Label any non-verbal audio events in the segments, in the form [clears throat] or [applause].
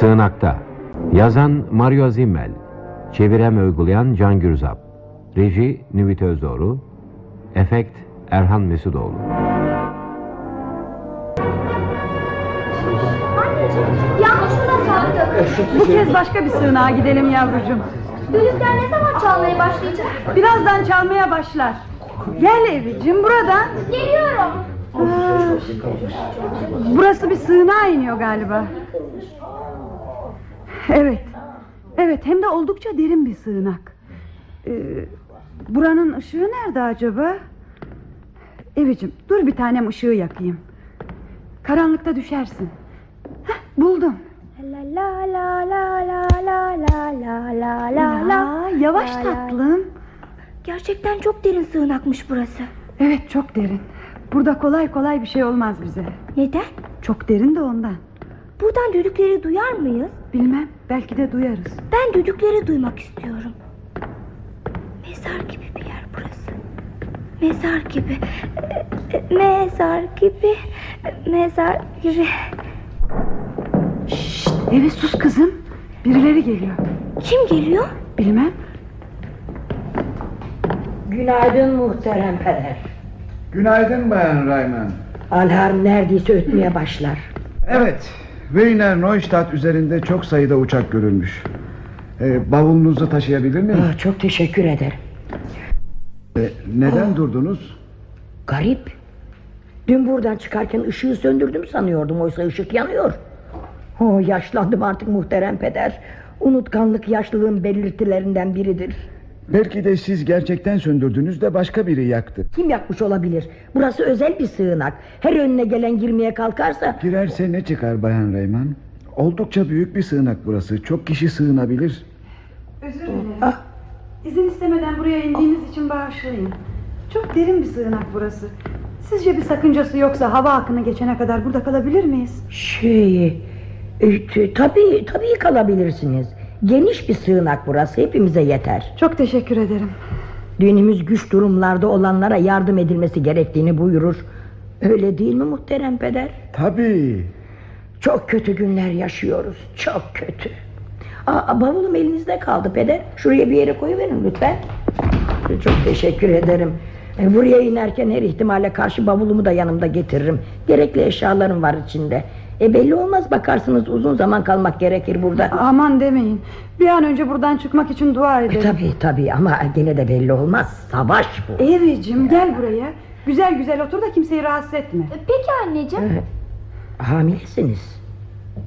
Sığınakta Yazan Mario Zimmel Çeviren ve uygulayan Can Gürzap Reji Nüvit Özdoğru Efekt Erhan Mesudoğlu. Bu kez başka bir sığınağa gidelim yavrucuğum. Düdükler ne zaman çalmaya başlayacak? Birazdan çalmaya başlar. Gel Evicim buradan. Geliyorum. Aa, burası bir sığınağa iniyor galiba. Evet. Evet hem de oldukça derin bir sığınak. Ee, buranın ışığı nerede acaba? Evicim dur bir tanem ışığı yakayım. Karanlıkta düşersin. Heh, buldum. La la la la la la la la la la Ya, yavaş la. tatlım. Gerçekten çok derin sığınakmış burası. Evet çok derin. Burada kolay kolay bir şey olmaz bize. Neden? Çok derin de ondan. Buradan düdükleri duyar mıyız? Bilmem belki de duyarız. Ben düdükleri duymak istiyorum. Mezar gibi bir yer burası. Mezar gibi. Mezar gibi. Mezar gibi. Şşt, eve sus kızım. Birileri geliyor. Kim geliyor? Bilmem. Günaydın muhterem peder. Günaydın Bayan Rayman. Alarm neredeyse ötmeye başlar. Evet, Wiener Neustadt üzerinde çok sayıda uçak görülmüş. Ee, bavulunuzu taşıyabilir miyim? Ah, çok teşekkür ederim. Ee, neden durdunuz? Garip. Dün buradan çıkarken ışığı söndürdüm sanıyordum. Oysa ışık yanıyor. Oh, yaşlandım artık muhterem peder. Unutkanlık yaşlılığın belirtilerinden biridir. Belki de siz gerçekten söndürdünüz de başka biri yaktı. Kim yakmış olabilir? Burası özel bir sığınak. Her önüne gelen girmeye kalkarsa... Girerse ne çıkar Bayan Rayman? Oldukça büyük bir sığınak burası. Çok kişi sığınabilir. Özür dilerim. Ah, İzin istemeden buraya indiğimiz için bağışlayın. Çok derin bir sığınak burası. Sizce bir sakıncası yoksa hava akını geçene kadar burada kalabilir miyiz? şey... E, tabii, tabii kalabilirsiniz. Geniş bir sığınak burası. Hepimize yeter. Çok teşekkür ederim. Dinimiz güç durumlarda olanlara yardım edilmesi gerektiğini buyurur. Öyle değil mi muhterem peder? Tabii. Çok kötü günler yaşıyoruz. Çok kötü. Aa, bavulum elinizde kaldı peder. Şuraya bir yere koyuverin lütfen. Çok teşekkür ederim. E, Buraya inerken her ihtimale karşı bavulumu da yanımda getiririm. Gerekli eşyalarım var içinde. E belli olmaz bakarsınız uzun zaman kalmak gerekir burada. Aman demeyin. Bir an önce buradan çıkmak için dua E, edelim. tabii tabii ama gene de belli olmaz. Savaş bu. Evicim gel buraya. Güzel güzel otur da kimseyi rahatsız etme. Peki anneciğim. Hamilesiniz.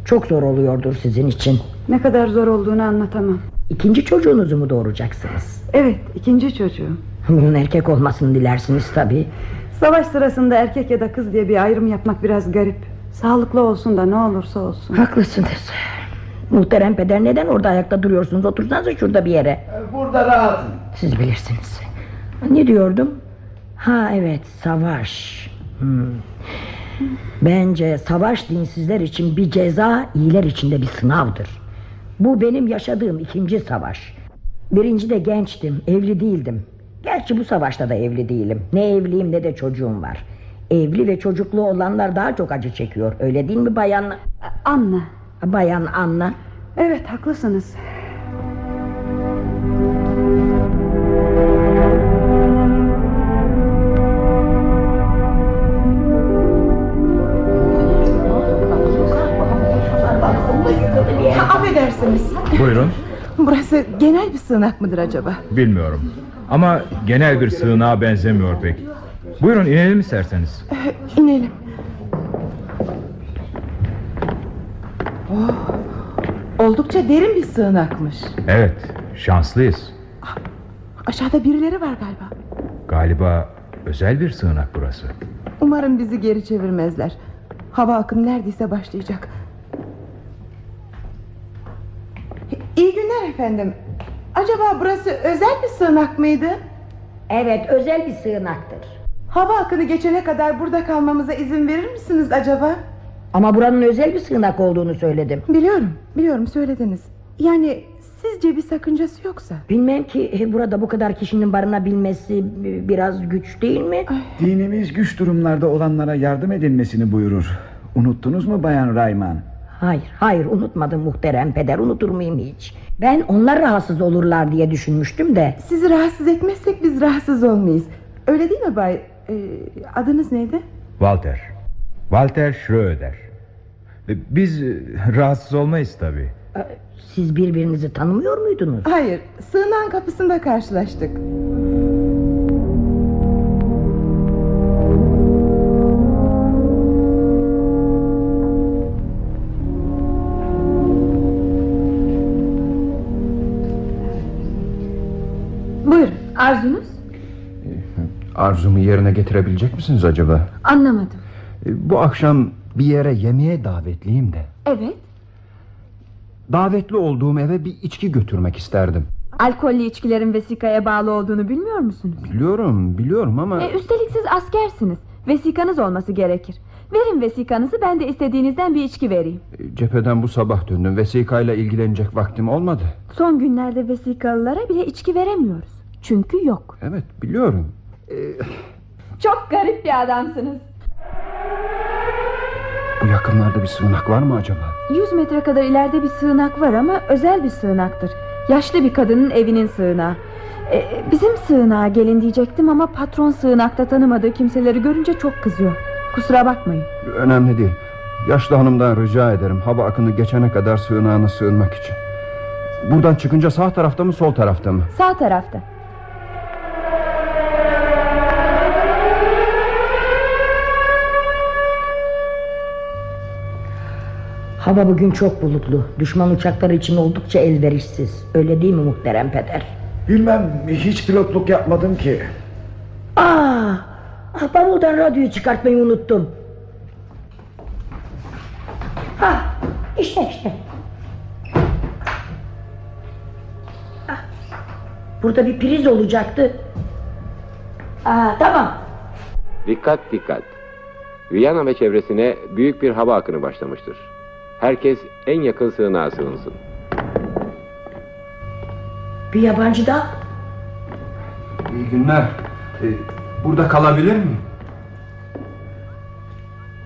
Çok zor oluyordur sizin için. Ne kadar zor olduğunu anlatamam. İkinci çocuğunuzu mu doğuracaksınız? Evet ikinci çocuğum. Bunun erkek olmasını dilersiniz tabii. Savaş sırasında erkek ya da kız diye bir ayrım yapmak biraz garip. Sağlıklı olsun da ne olursa olsun. Haklısınız. Muhterem peder neden orada ayakta duruyorsunuz? Otursanıza şurada bir yere. Burada rahatım. Siz bilirsiniz. Ne diyordum? Ha evet savaş. Hmm. Bence savaş dinsizler için bir ceza, iyiler için de bir sınavdır. Bu benim yaşadığım ikinci savaş. Birinci de gençtim, evli değildim. Gerçi bu savaşta da evli değilim. Ne evliyim ne de çocuğum var. Evli ve çocuklu olanlar daha çok acı çekiyor. Öyle değil mi bayan? Anla. Bayan Anna. Evet haklısınız. Ha, affedersiniz. Buyurun. Burası genel bir sığınak mıdır acaba? Bilmiyorum. Ama genel bir sığınağa benzemiyor pek. Buyurun inelim isterseniz. Ee, [laughs] inelim. Oh, oldukça derin bir sığınakmış. Evet, şanslıyız. Aşağıda birileri var galiba. Galiba özel bir sığınak burası. Umarım bizi geri çevirmezler. Hava akımı neredeyse başlayacak. İyi günler efendim. Acaba burası özel bir sığınak mıydı? Evet özel bir sığınaktır. Hava akını geçene kadar burada kalmamıza izin verir misiniz acaba? Ama buranın özel bir sığınak olduğunu söyledim. Biliyorum, biliyorum söylediniz. Yani sizce bir sakıncası yoksa? Bilmem ki e, burada bu kadar kişinin barınabilmesi biraz güç değil mi? Dinimiz güç durumlarda olanlara yardım edilmesini buyurur. Unuttunuz mu Bayan Rayman? Hayır hayır unutmadım muhterem peder unutur muyum hiç Ben onlar rahatsız olurlar diye düşünmüştüm de Sizi rahatsız etmezsek biz rahatsız olmayız. Öyle değil mi Bay? Ee, adınız neydi? Walter. Walter Schröder. E, Biz e, rahatsız olmayız tabii. Ee, Siz birbirinizi tanımıyor muydunuz? Hayır, sığınağın kapısında karşılaştık. Buyurun arzunuz Arzumu yerine getirebilecek misiniz acaba? Anlamadım E, Bu akşam bir yere yemeğe davetliyim de. Evet Davetli olduğum eve bir içki götürmek isterdim. Alkollü içkilerin vesikaya bağlı olduğunu bilmiyor musunuz? Biliyorum, biliyorum ama... E, üstelik siz askersiniz Vesikanız olması gerekir Verin vesikanızı ben de istediğinizden bir içki vereyim E, Cepheden bu sabah döndüm. Vesikayla ilgilenecek vaktim olmadı. Son günlerde vesikalılara bile içki veremiyoruz Çünkü yok Evet, biliyorum. E, Çok garip bir adamsınız bu yakınlarda bir sığınak var mı acaba? 100 metre kadar ileride bir sığınak var ama özel bir sığınaktır Yaşlı bir kadının evinin sığınağı E, Bizim sığınağa gelin diyecektim ama patron sığınakta tanımadığı kimseleri görünce çok kızıyor Kusura bakmayın Önemli değil. Yaşlı hanımdan rica ederim. Hava akını geçene kadar sığınağına sığınmak için. Buradan çıkınca sağ tarafta mı sol tarafta mı? Sağ tarafta Hava bugün çok bulutlu Düşman uçakları için oldukça elverişsiz Öyle değil mi muhterem peder? Bilmem hiç pilotluk yapmadım ki. Aa, ah, bavuldan radyoyu çıkartmayı unuttum Ah, işte işte Ah, Burada bir priz olacaktı Aa, Tamam Dikkat dikkat. Viyana ve çevresine büyük bir hava akını başlamıştır. Herkes en yakın sığınağa sığınsın. Bir yabancı da İyi günler. E, burada kalabilir miyim?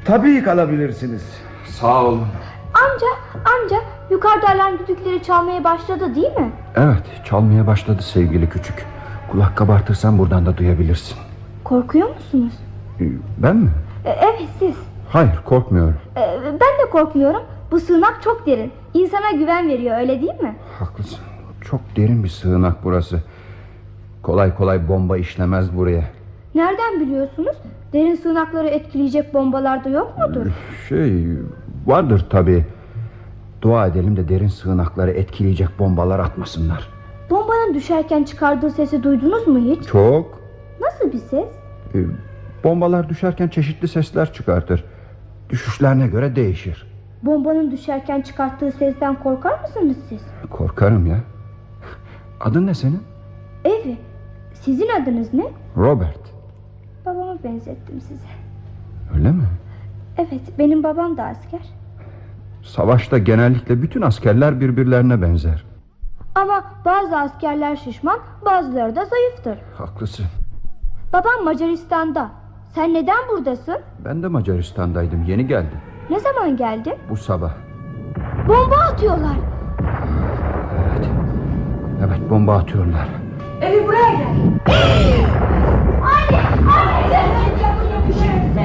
Tabii kalabilirsiniz. Sağ olun. Amca, amca yukarıda alarm düdükleri çalmaya başladı değil mi? Evet, çalmaya başladı sevgili küçük. Kulak kabartırsan buradan da duyabilirsin. Korkuyor musunuz? E, Ben mi? E, evet siz. Hayır, korkmuyorum. E, ben de korkmuyorum. Bu sığınak çok derin. İnsana güven veriyor öyle değil mi? Haklısın. Çok derin bir sığınak burası. Kolay kolay bomba işlemez buraya. Nereden biliyorsunuz? Derin sığınakları etkileyecek bombalar da yok mudur? Şey, vardır tabii. Dua edelim de derin sığınakları etkileyecek bombalar atmasınlar. Bombanın düşerken çıkardığı sesi duydunuz mu hiç? Çok. Nasıl bir ses? E, bombalar düşerken çeşitli sesler çıkartır. Düşüşlerine göre değişir. Bombanın düşerken çıkarttığı sesten korkar mısınız siz? Korkarım ya. Adın ne senin? Evi. Sizin adınız ne? Robert. Babama benzettim size. Öyle mi? Evet, benim babam da asker. Savaşta genellikle bütün askerler birbirlerine benzer. Ama bazı askerler şişman, bazıları da zayıftır. Haklısın. Babam Macaristan'da. Sen neden buradasın? Ben de Macaristan'daydım. Yeni geldim. Ne zaman geldin? Bu sabah. Bomba atıyorlar. Evet bomba atıyorlar. Evi buraya gel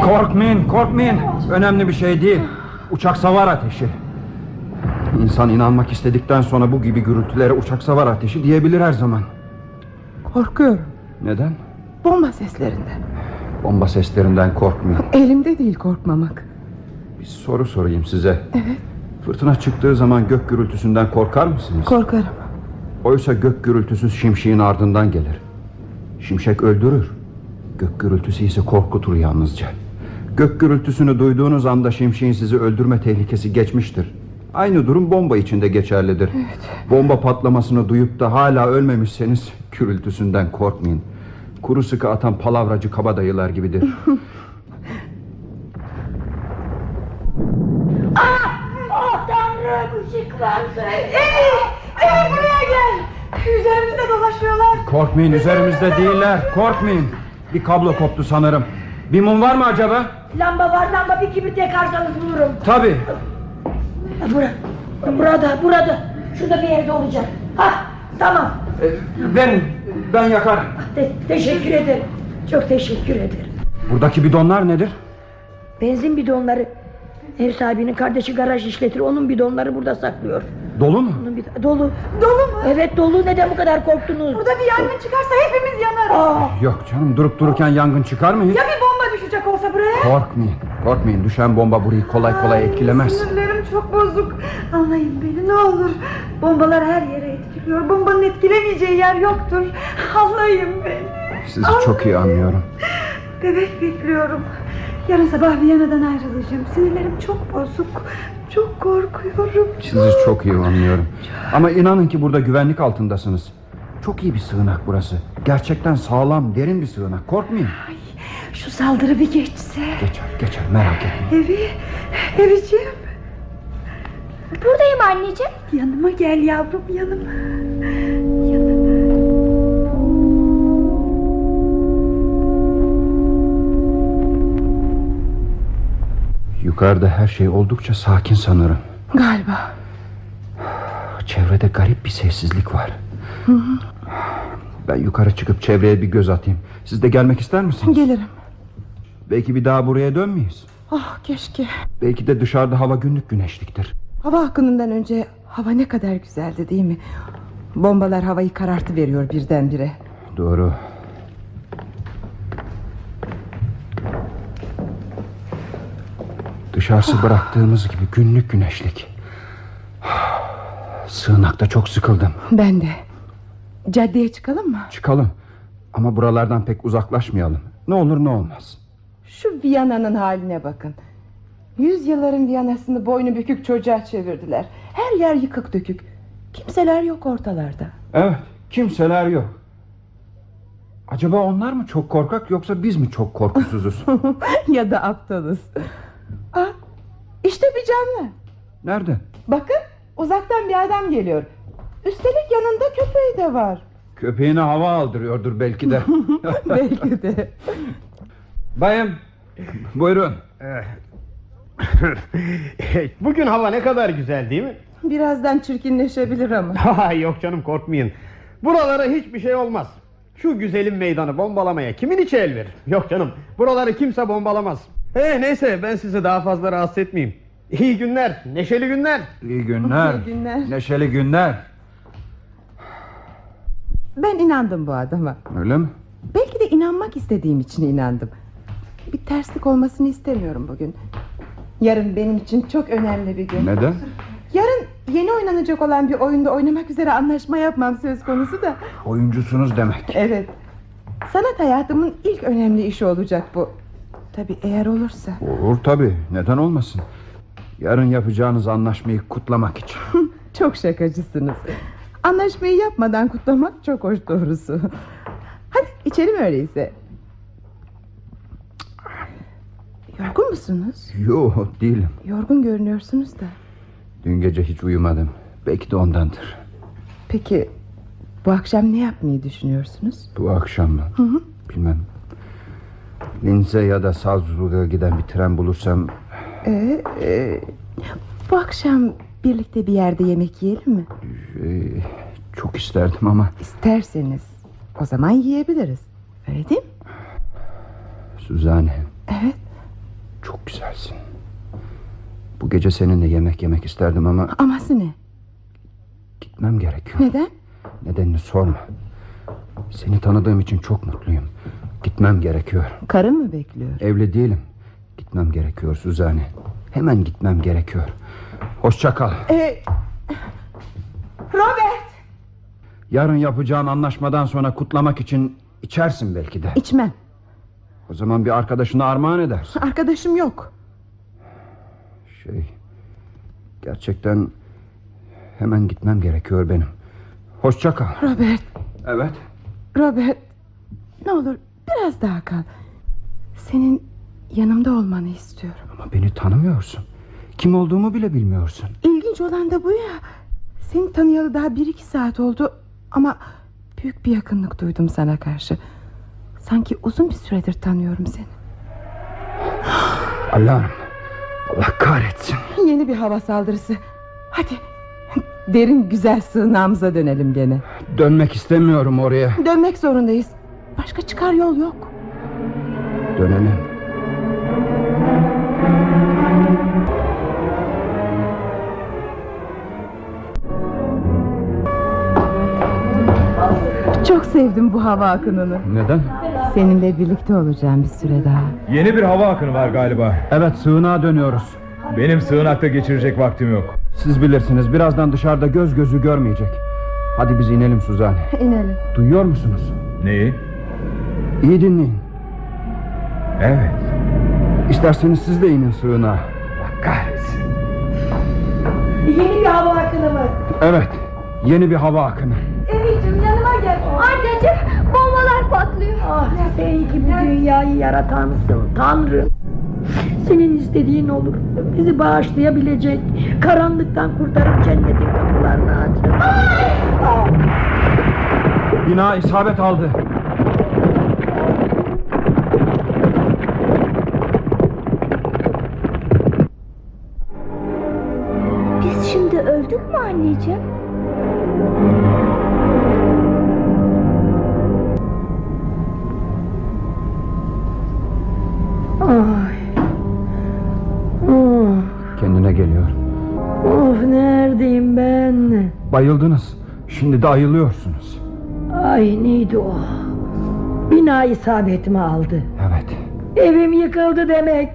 [gasps] Korkmayın, korkmayın. Önemli bir şey değil. Uçak savar ateşi. İnsan inanmak istedikten sonra bu gibi gürültülere uçak savar ateşi diyebilir her zaman. Korkuyorum. Neden? Bomba seslerinden. Bomba seslerinden korkmayın. Elimde değil korkmamak. Bir soru sorayım size. Evet. Fırtına çıktığı zaman gök gürültüsünden korkar mısınız? Korkarım. Oysa gök gürültüsü şimşeğin ardından gelir. Şimşek öldürür. Gök gürültüsü ise korkutur yalnızca. Gök gürültüsünü duyduğunuz anda şimşeğin sizi öldürme tehlikesi geçmiştir. Aynı durum bomba içinde geçerlidir. Bomba patlamasını duyup da hala ölmemişseniz gürültüsünden korkmayın. Kuru sıkı atan palavracı kabadayılar gibidir. [laughs] Evi buraya gel. Üzerimizde dolaşıyorlar. Korkmayın üzerimizde değiller. Korkmayın. Bir kablo koptu sanırım. Bir mum var mı acaba? Lamba var lamba bir kibrit yakarsanız bulurum Tabii. Bura, burada, burada. Şurada bir yerde olacak. Ha, tamam. Ben, ben yakarım. Te- teşekkür ederim. Çok teşekkür ederim. Buradaki bidonlar nedir? Benzin bidonları. Ev sahibinin kardeşi garaj işletir. Onun bidonları burada saklıyor. Dolu mu? Onun bid- dolu. Dolu mu? Evet dolu. Neden bu kadar korktunuz? Burada bir yangın çıkarsa hepimiz yanarız. Aa, Yok canım durup dururken yangın çıkar mı hiç? Ya bir bomba düşecek olsa buraya? Korkmayın, korkmayın. Düşen bomba burayı kolay kolay etkilemez. Sinirlerim çok bozuk. Anlayın beni ne olur. Bombalar her yere etkiliyor. Bombanın etkilemeyeceği yer yoktur. Anlayın beni. Sizi çok iyi anlıyorum. Bebek bekliyorum. Yarın sabah Viyana'dan ayrılacağım. Sinirlerim çok bozuk. Çok korkuyorum. Sizi çok iyi anlıyorum. Ama inanın ki burada güvenlik altındasınız. Çok iyi bir sığınak burası. Gerçekten sağlam, derin bir sığınak. Korkmayın. Şu saldırı bir geçse. Geçer, geçer. Merak etmeyin. Evi, eviciğim. Buradayım anneciğim. Yanıma gel yavrum yanıma. Yanıma. Yukarıda her şey oldukça sakin sanırım. Galiba. Çevrede garip bir sessizlik var. Ben yukarı çıkıp çevreye bir göz atayım. Siz de gelmek ister misiniz? Gelirim. Belki bir daha buraya dönmeyiz. Ah keşke. Belki de dışarıda hava günlük güneşliktir. Hava akınından önce hava ne kadar güzeldi değil mi? Bombalar havayı karartı veriyor birdenbire. Doğru. Dışarısı bıraktığımız gibi günlük güneşlik. Sığınakta çok sıkıldım. Ben de. Caddeye çıkalım mı? Çıkalım. Ama buralardan pek uzaklaşmayalım. Ne olur ne olmaz. Şu Viyana'nın haline bakın. Yüzyılların Viyana'sını boynu bükük çocuğa çevirdiler. Her yer yıkık dökük. Kimseler yok ortalarda. Evet, kimseler yok. Acaba onlar mı çok korkak yoksa biz mi çok korkusuzuz? [laughs] ya da aptalız. Aa, işte bir canlı. Nerede? Bakın uzaktan bir adam geliyor. Üstelik yanında köpeği de var. Köpeğine hava aldırıyordur belki de. [laughs] Belki de. Bayım, buyurun. Bugün hava ne kadar güzel değil mi? Birazdan çirkinleşebilir ama. [laughs] Ha, Yok canım korkmayın. Buralara hiçbir şey olmaz. Şu güzelim meydanı bombalamaya kimin içi el verir? Yok canım buraları kimse bombalamaz. Eh neyse ben sizi daha fazla rahatsız etmeyeyim. İyi günler, neşeli günler. İyi günler. İyi günler. Neşeli günler. Ben inandım bu adama. Öyle mi? Belki de inanmak istediğim için inandım. Bir terslik olmasını istemiyorum bugün. Yarın benim için çok önemli bir gün. Neden? Yarın yeni oynanacak olan bir oyunda oynamak üzere anlaşma yapmam söz konusu da. Oyuncusunuz demek. Evet. Sanat hayatımın ilk önemli işi olacak bu. Tabi eğer olursa. Olur tabii. Neden olmasın? Yarın yapacağınız anlaşmayı kutlamak için. [laughs] Çok şakacısınız. Anlaşmayı yapmadan kutlamak çok hoş doğrusu. Hadi içelim öyleyse. Yorgun musunuz? Yok değilim. Yorgun görünüyorsunuz da. Dün gece hiç uyumadım. Belki de ondandır. Peki bu akşam ne yapmayı düşünüyorsunuz? Bu akşam mı? Hı hı. Bilmem. Linze ya da Salzburg'a giden bir tren bulursam... Ee, e, bu akşam birlikte bir yerde yemek yiyelim mi? e, çok isterdim ama... İsterseniz o zaman yiyebiliriz. Öyle değil mi? Suzanne Evet. çok güzelsin. Bu gece seninle yemek yemek isterdim ama Aması ne? gitmem gerekiyor. Neden? Nedenini sorma. Seni tanıdığım için çok mutluyum. Gitmem gerekiyor. Karın mı bekliyor? Evli değilim. Gitmem gerekiyor Suzanne. Hemen gitmem gerekiyor. Hoşça kal. Ee, Robert! Yarın yapacağın anlaşmadan sonra kutlamak için içersin belki de. İçmem. O zaman bir arkadaşına armağan edersin. Arkadaşım yok. Şey... Gerçekten... Hemen gitmem gerekiyor benim. Hoşça kal. Robert, Evet. Robert. Ne olur biraz daha kal. Senin yanımda olmanı istiyorum. Ama beni tanımıyorsun. Kim olduğumu bile bilmiyorsun. İlginç olan da bu ya. Seni tanıyalı daha bir iki saat oldu. Ama büyük bir yakınlık duydum sana karşı. Sanki uzun bir süredir tanıyorum seni. Alarm. Allah kahretsin. Yeni bir hava saldırısı. Hadi derin güzel sığınağımıza dönelim gene. Dönmek istemiyorum oraya. Dönmek zorundayız. Başka çıkar yol yok. Dönelim. Çok sevdim bu hava akınını. Neden? Seninle birlikte olacağım bir süre daha. Yeni bir hava akını var galiba. Evet sığınağa dönüyoruz. Benim sığınakta geçirecek vaktim yok. Siz bilirsiniz birazdan dışarıda göz gözü görmeyecek. Hadi biz inelim Suzan. İnelim. Duyuyor musunuz? Neyi? İyi dinleyin. Evet. İsterseniz siz de inin. Allah kahretsin. Yeni bir hava akını mı? Evet. Yeni bir hava akını. Evicim yanıma gel. Anneciğim bombalar patlıyor. Ah sen gibi dünyayı yaratansın Tanrım. Senin istediğin olur. Bizi bağışlayabilecek, karanlıktan kurtarıp cennetin kapılarını aç. Bina isabet aldı. Anneciğim? Oh, Kendine geliyor. of neredeyim ben? Bayıldınız. Şimdi de ayılıyorsunuz. Ay neydi o? Bina isabetimi aldı. Evet. Evim yıkıldı demek.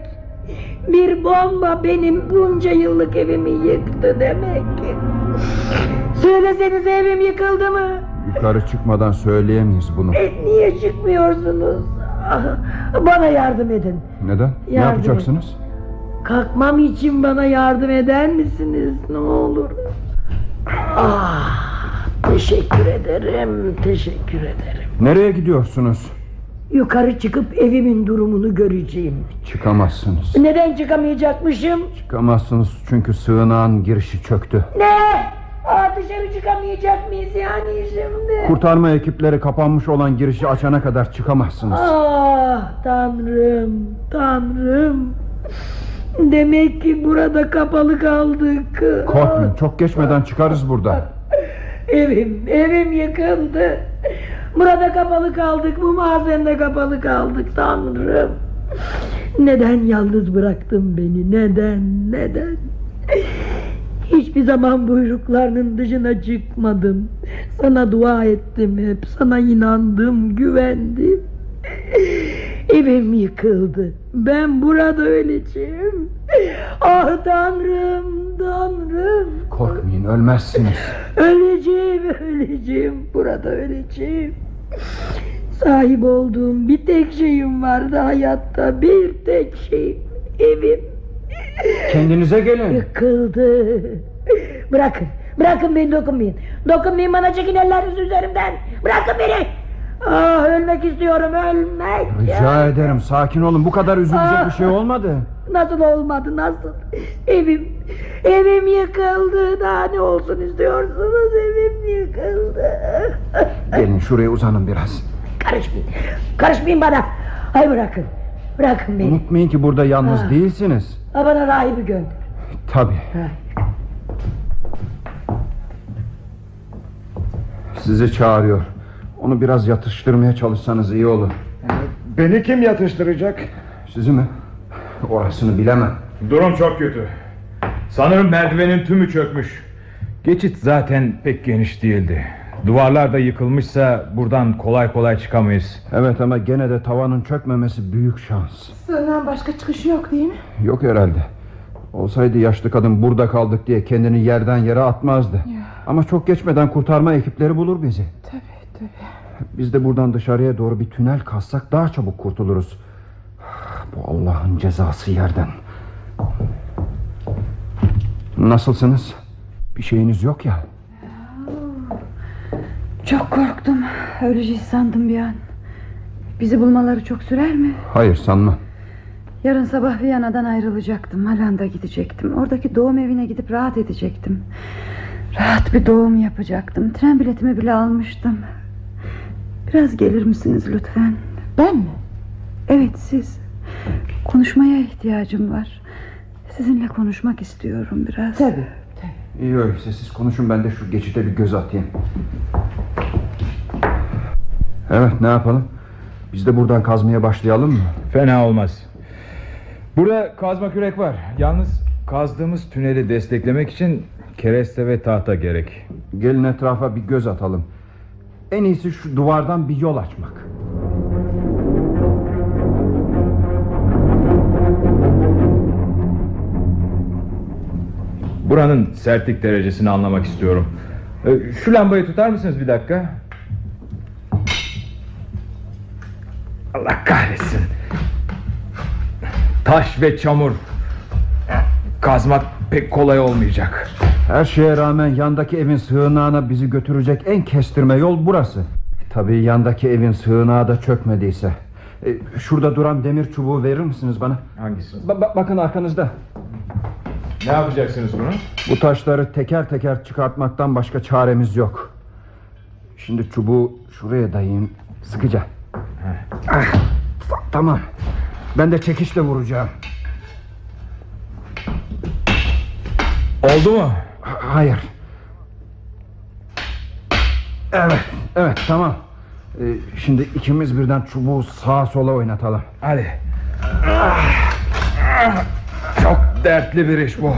Bir bomba benim bunca yıllık evimi yıktı demek. Söylesenize evim yıkıldı mı? Yukarı çıkmadan söyleyemeyiz bunu. E, niye çıkmıyorsunuz? Ah, Bana yardım edin. Neden? ne Yardım yapacaksınız? Kalkmam için bana yardım eder misiniz? Ne olur. Ah, teşekkür ederim, teşekkür ederim. Nereye gidiyorsunuz? Yukarı çıkıp evimin durumunu göreceğim. Çıkamazsınız. Neden çıkamayacakmışım? Çıkamazsınız çünkü sığınağın girişi çöktü. Ne? Aa, dışarı çıkamayacak mıyız yani şimdi? Kurtarma ekipleri kapanmış olan girişi açana kadar çıkamazsınız. Ah tanrım, tanrım. Demek ki burada kapalı kaldık. Korkmayın çok geçmeden çıkarız burada. Evim, evim yıkıldı. Burada kapalı kaldık, bu mahzende kapalı kaldık tanrım. Neden yalnız bıraktın beni, neden, neden? Hiçbir zaman buyruklarının dışına çıkmadım. Sana dua ettim hep, sana inandım, güvendim. Evim yıkıldı. Ben burada öleceğim. Ah tanrım, tanrım. Korkmayın ölmezsiniz. Öleceğim, öleceğim. Burada öleceğim. Sahip olduğum bir tek şeyim vardı hayatta. Bir tek şeyim. Evim. Kendinize gelin. Yıkıldı. Bırakın. Bırakın beni dokunmayın. Dokunmayın bana çekin ellerinizi üzerimden. Bırakın beni. Ah ölmek istiyorum ölmek. Rica ederim sakin olun bu kadar üzülecek Ah. bir şey olmadı. Nasıl olmadı nasıl? Evim, evim yıkıldı. Daha ne olsun istiyorsunuz? Evim yıkıldı. Gelin şuraya uzanın biraz. Karışmayın. Karışmayın bana. Ay bırakın. Bırakın beni. Unutmayın ki burada yalnız Ah. değilsiniz. Ha, bana rahibi gönder. Tabii. Ha. Sizi çağırıyor. Onu biraz yatıştırmaya çalışsanız iyi olur. Beni kim yatıştıracak? Sizi mi? Orasını bilemem. Durum çok kötü. Sanırım merdivenin tümü çökmüş. Geçit zaten pek geniş değildi. Duvarlar da yıkılmışsa buradan kolay kolay çıkamayız. Evet ama gene de tavanın çökmemesi büyük şans. Sığınağın başka çıkışı yok değil mi? Yok herhalde. Olsaydı yaşlı kadın burada kaldık diye kendini yerden yere atmazdı. Ama çok geçmeden kurtarma ekipleri bulur bizi. Tabii tabii. Biz de buradan dışarıya doğru bir tünel kazsak daha çabuk kurtuluruz. Bu Allah'ın cezası yerden. Nasılsınız? Bir şeyiniz yok ya. Çok korktum. Öleceğiz sandım bir an. Bizi bulmaları çok sürer mi? Hayır sanma. Yarın sabah Viyana'dan ayrılacaktım. Hollanda gidecektim. Oradaki doğum evine gidip rahat edecektim. Rahat bir doğum yapacaktım. Tren biletimi bile almıştım. Biraz gelir misiniz lütfen? Ben mi? Evet siz. Konuşmaya ihtiyacım var. Sizinle konuşmak istiyorum biraz. Tabii. İyi öyleyse siz konuşun ben de şu geçite bir göz atayım. Evet ne yapalım? Biz de buradan kazmaya başlayalım mı? Fena olmaz. Burada kazma kürek var. Yalnız kazdığımız tüneli desteklemek için kereste ve tahta gerek. Gelin etrafa bir göz atalım. En iyisi şu duvardan bir yol açmak. Buranın sertlik derecesini anlamak istiyorum. Ee, Şu lambayı tutar mısınız bir dakika? Allah kahretsin. Taş ve çamur. Kazmak pek kolay olmayacak. Her şeye rağmen yandaki evin sığınağına bizi götürecek en kestirme yol burası. Tabii yandaki evin sığınağı da çökmediyse. E, Şurada duran demir çubuğu verir misiniz bana? Hangisi? Ba- bakın arkanızda. Ne yapacaksınız bunu? Bu taşları teker teker çıkartmaktan başka çaremiz yok. Şimdi çubuğu şuraya dayayın sıkıca. Ah, tamam. Ben de çekişle vuracağım. Oldu mu? Ha- Hayır. Evet, evet tamam. Ee, şimdi ikimiz birden çubuğu sağa sola oynatalım. Hadi. Çok dertli bir iş bu.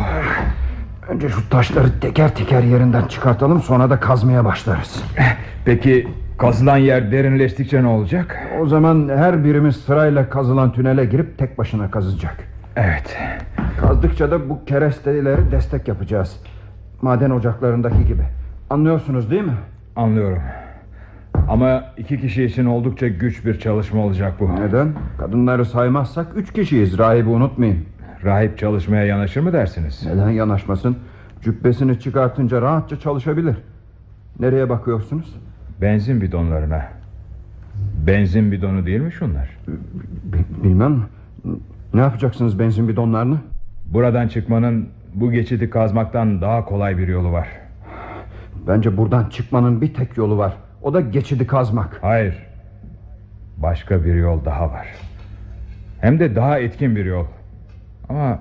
Önce şu taşları teker teker yerinden çıkartalım sonra da kazmaya başlarız. Peki kazılan yer derinleştikçe ne olacak? O zaman her birimiz sırayla kazılan tünele girip tek başına kazacak. Evet. Kazdıkça da bu keresteleri destek yapacağız. Maden ocaklarındaki gibi. Anlıyorsunuz değil mi? Anlıyorum. Ama iki kişi için oldukça güç bir çalışma olacak bu. Neden? Kadınları saymazsak üç kişiyiz rahibi unutmayın. Rahip çalışmaya yanaşır mı dersiniz? Neden yanaşmasın? Cübbesini çıkartınca rahatça çalışabilir. Nereye bakıyorsunuz? Benzin bidonlarına. Benzin bidonu değil mi şunlar? Bi- bilmem. Ne yapacaksınız benzin bidonlarını? Buradan çıkmanın bu geçidi kazmaktan daha kolay bir yolu var. Bence buradan çıkmanın bir tek yolu var. O da geçidi kazmak. Hayır. Başka bir yol daha var. Hem de daha etkin bir yol. Ama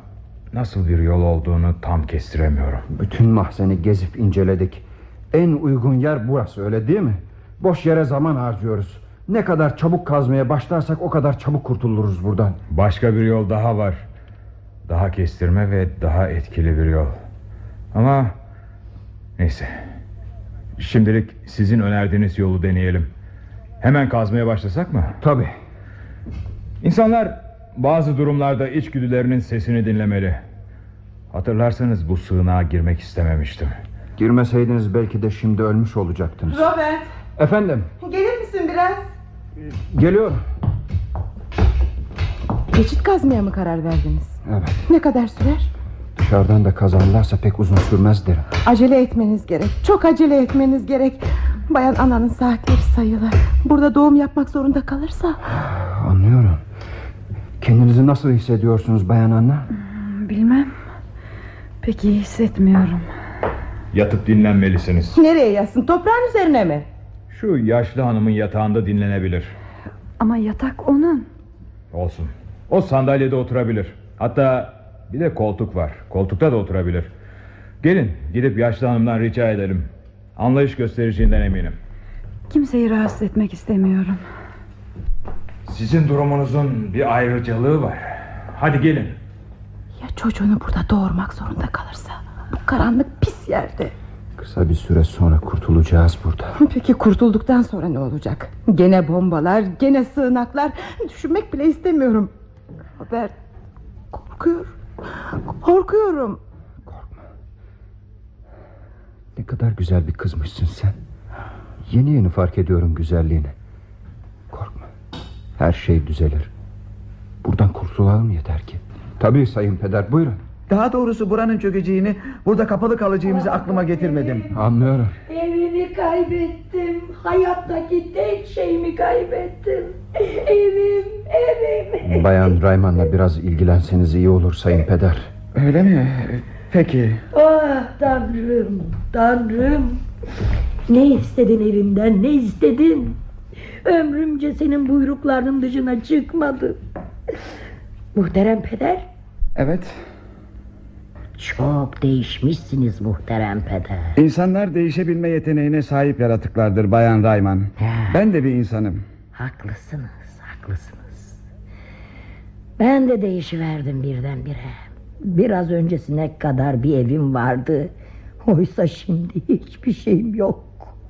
nasıl bir yol olduğunu tam kestiremiyorum. Bütün mahzeni gezip inceledik. En uygun yer burası öyle değil mi? Boş yere zaman harcıyoruz. Ne kadar çabuk kazmaya başlarsak o kadar çabuk kurtuluruz buradan. Başka bir yol daha var. Daha kestirme ve daha etkili bir yol. Ama neyse. Şimdilik sizin önerdiğiniz yolu deneyelim. Hemen kazmaya başlasak mı? Tabii. İnsanlar bazı durumlarda içgüdülerinin sesini dinlemeli. Hatırlarsanız bu sığınağa girmek istememiştim. Girmeseydiniz belki de şimdi ölmüş olacaktınız. Robert Efendim, gelir misin biraz? geliyorum. Geçit kazmaya mı karar verdiniz? Evet, Ne kadar sürer? dışarıdan da kazarlarsa pek uzun sürmez derim. Acele etmeniz gerek. Çok acele etmeniz gerek. Bayan ananın saatleri sayılı. Burada doğum yapmak zorunda kalırsa... Anlıyorum. Kendinizi nasıl hissediyorsunuz bayan Anna? Bilmem. Pek iyi hissetmiyorum. Yatıp dinlenmelisiniz. Nereye yatsın? Toprağın üzerine mi? Şu yaşlı hanımın yatağında dinlenebilir. Ama yatak onun. Olsun. O sandalyede oturabilir. Hatta bir de koltuk var. Koltukta da oturabilir. Gelin gidip yaşlı hanımdan rica edelim. Anlayış göstereceğinden eminim. Kimseyi rahatsız etmek istemiyorum. Sizin durumunuzun bir ayrıcalığı var. Hadi gelin. Ya çocuğunu burada doğurmak zorunda kalırsa? Bu karanlık pis yerde. Kısa bir süre sonra kurtulacağız burada. [laughs] Peki kurtulduktan sonra ne olacak? Gene bombalar, gene sığınaklar. Düşünmek bile istemiyorum. Robert, korkuyorum. Korkuyorum. Ne kadar güzel bir kızmışsın sen. Yeni yeni fark ediyorum güzelliğini. Her şey düzelir. Buradan kurtulalım yeter ki. Tabii sayın peder buyurun. Daha doğrusu buranın çökeceğini, burada kapalı kalacağımızı aklıma getirmedim. Anlıyorum. Evimi kaybettim. Hayattaki tek şeyimi kaybettim. Evim, evim. Bayan Rayman'la biraz ilgilenseniz iyi olur sayın peder. Öyle mi? Peki. Ah tanrım, tanrım. Ne istedin evimden, ne istedin? Ömrümce senin buyruklarının dışına çıkmadım. Muhterem peder, Evet. Çok değişmişsiniz muhterem peder. İnsanlar değişebilme yeteneğine sahip yaratıklardır Bayan Rayman. Ben de bir insanım. Haklısınız, haklısınız. Ben de değişiverdim birdenbire. Biraz öncesine kadar bir evim vardı. Oysa şimdi hiçbir şeyim yok.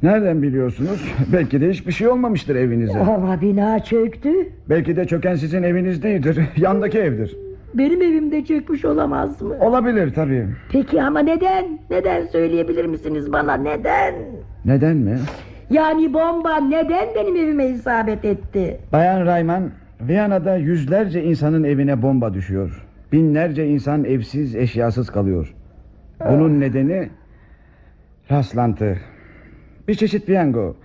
Nereden biliyorsunuz? Belki de hiçbir şey olmamıştır evinize. Ama bina çöktü. Belki de çöken sizin eviniz değildir. [laughs] Yandaki evdir. Benim evimde çökmüş olamaz mı? Olabilir tabii. Peki ama neden? Neden söyleyebilir misiniz bana neden? Neden mi? Yani bomba neden benim evime isabet etti? Bayan Rayman, Viyana'da yüzlerce insanın evine bomba düşüyor. Binlerce insan evsiz, eşyasız kalıyor. Bunun nedeni rastlantı. Bir çeşit piyango.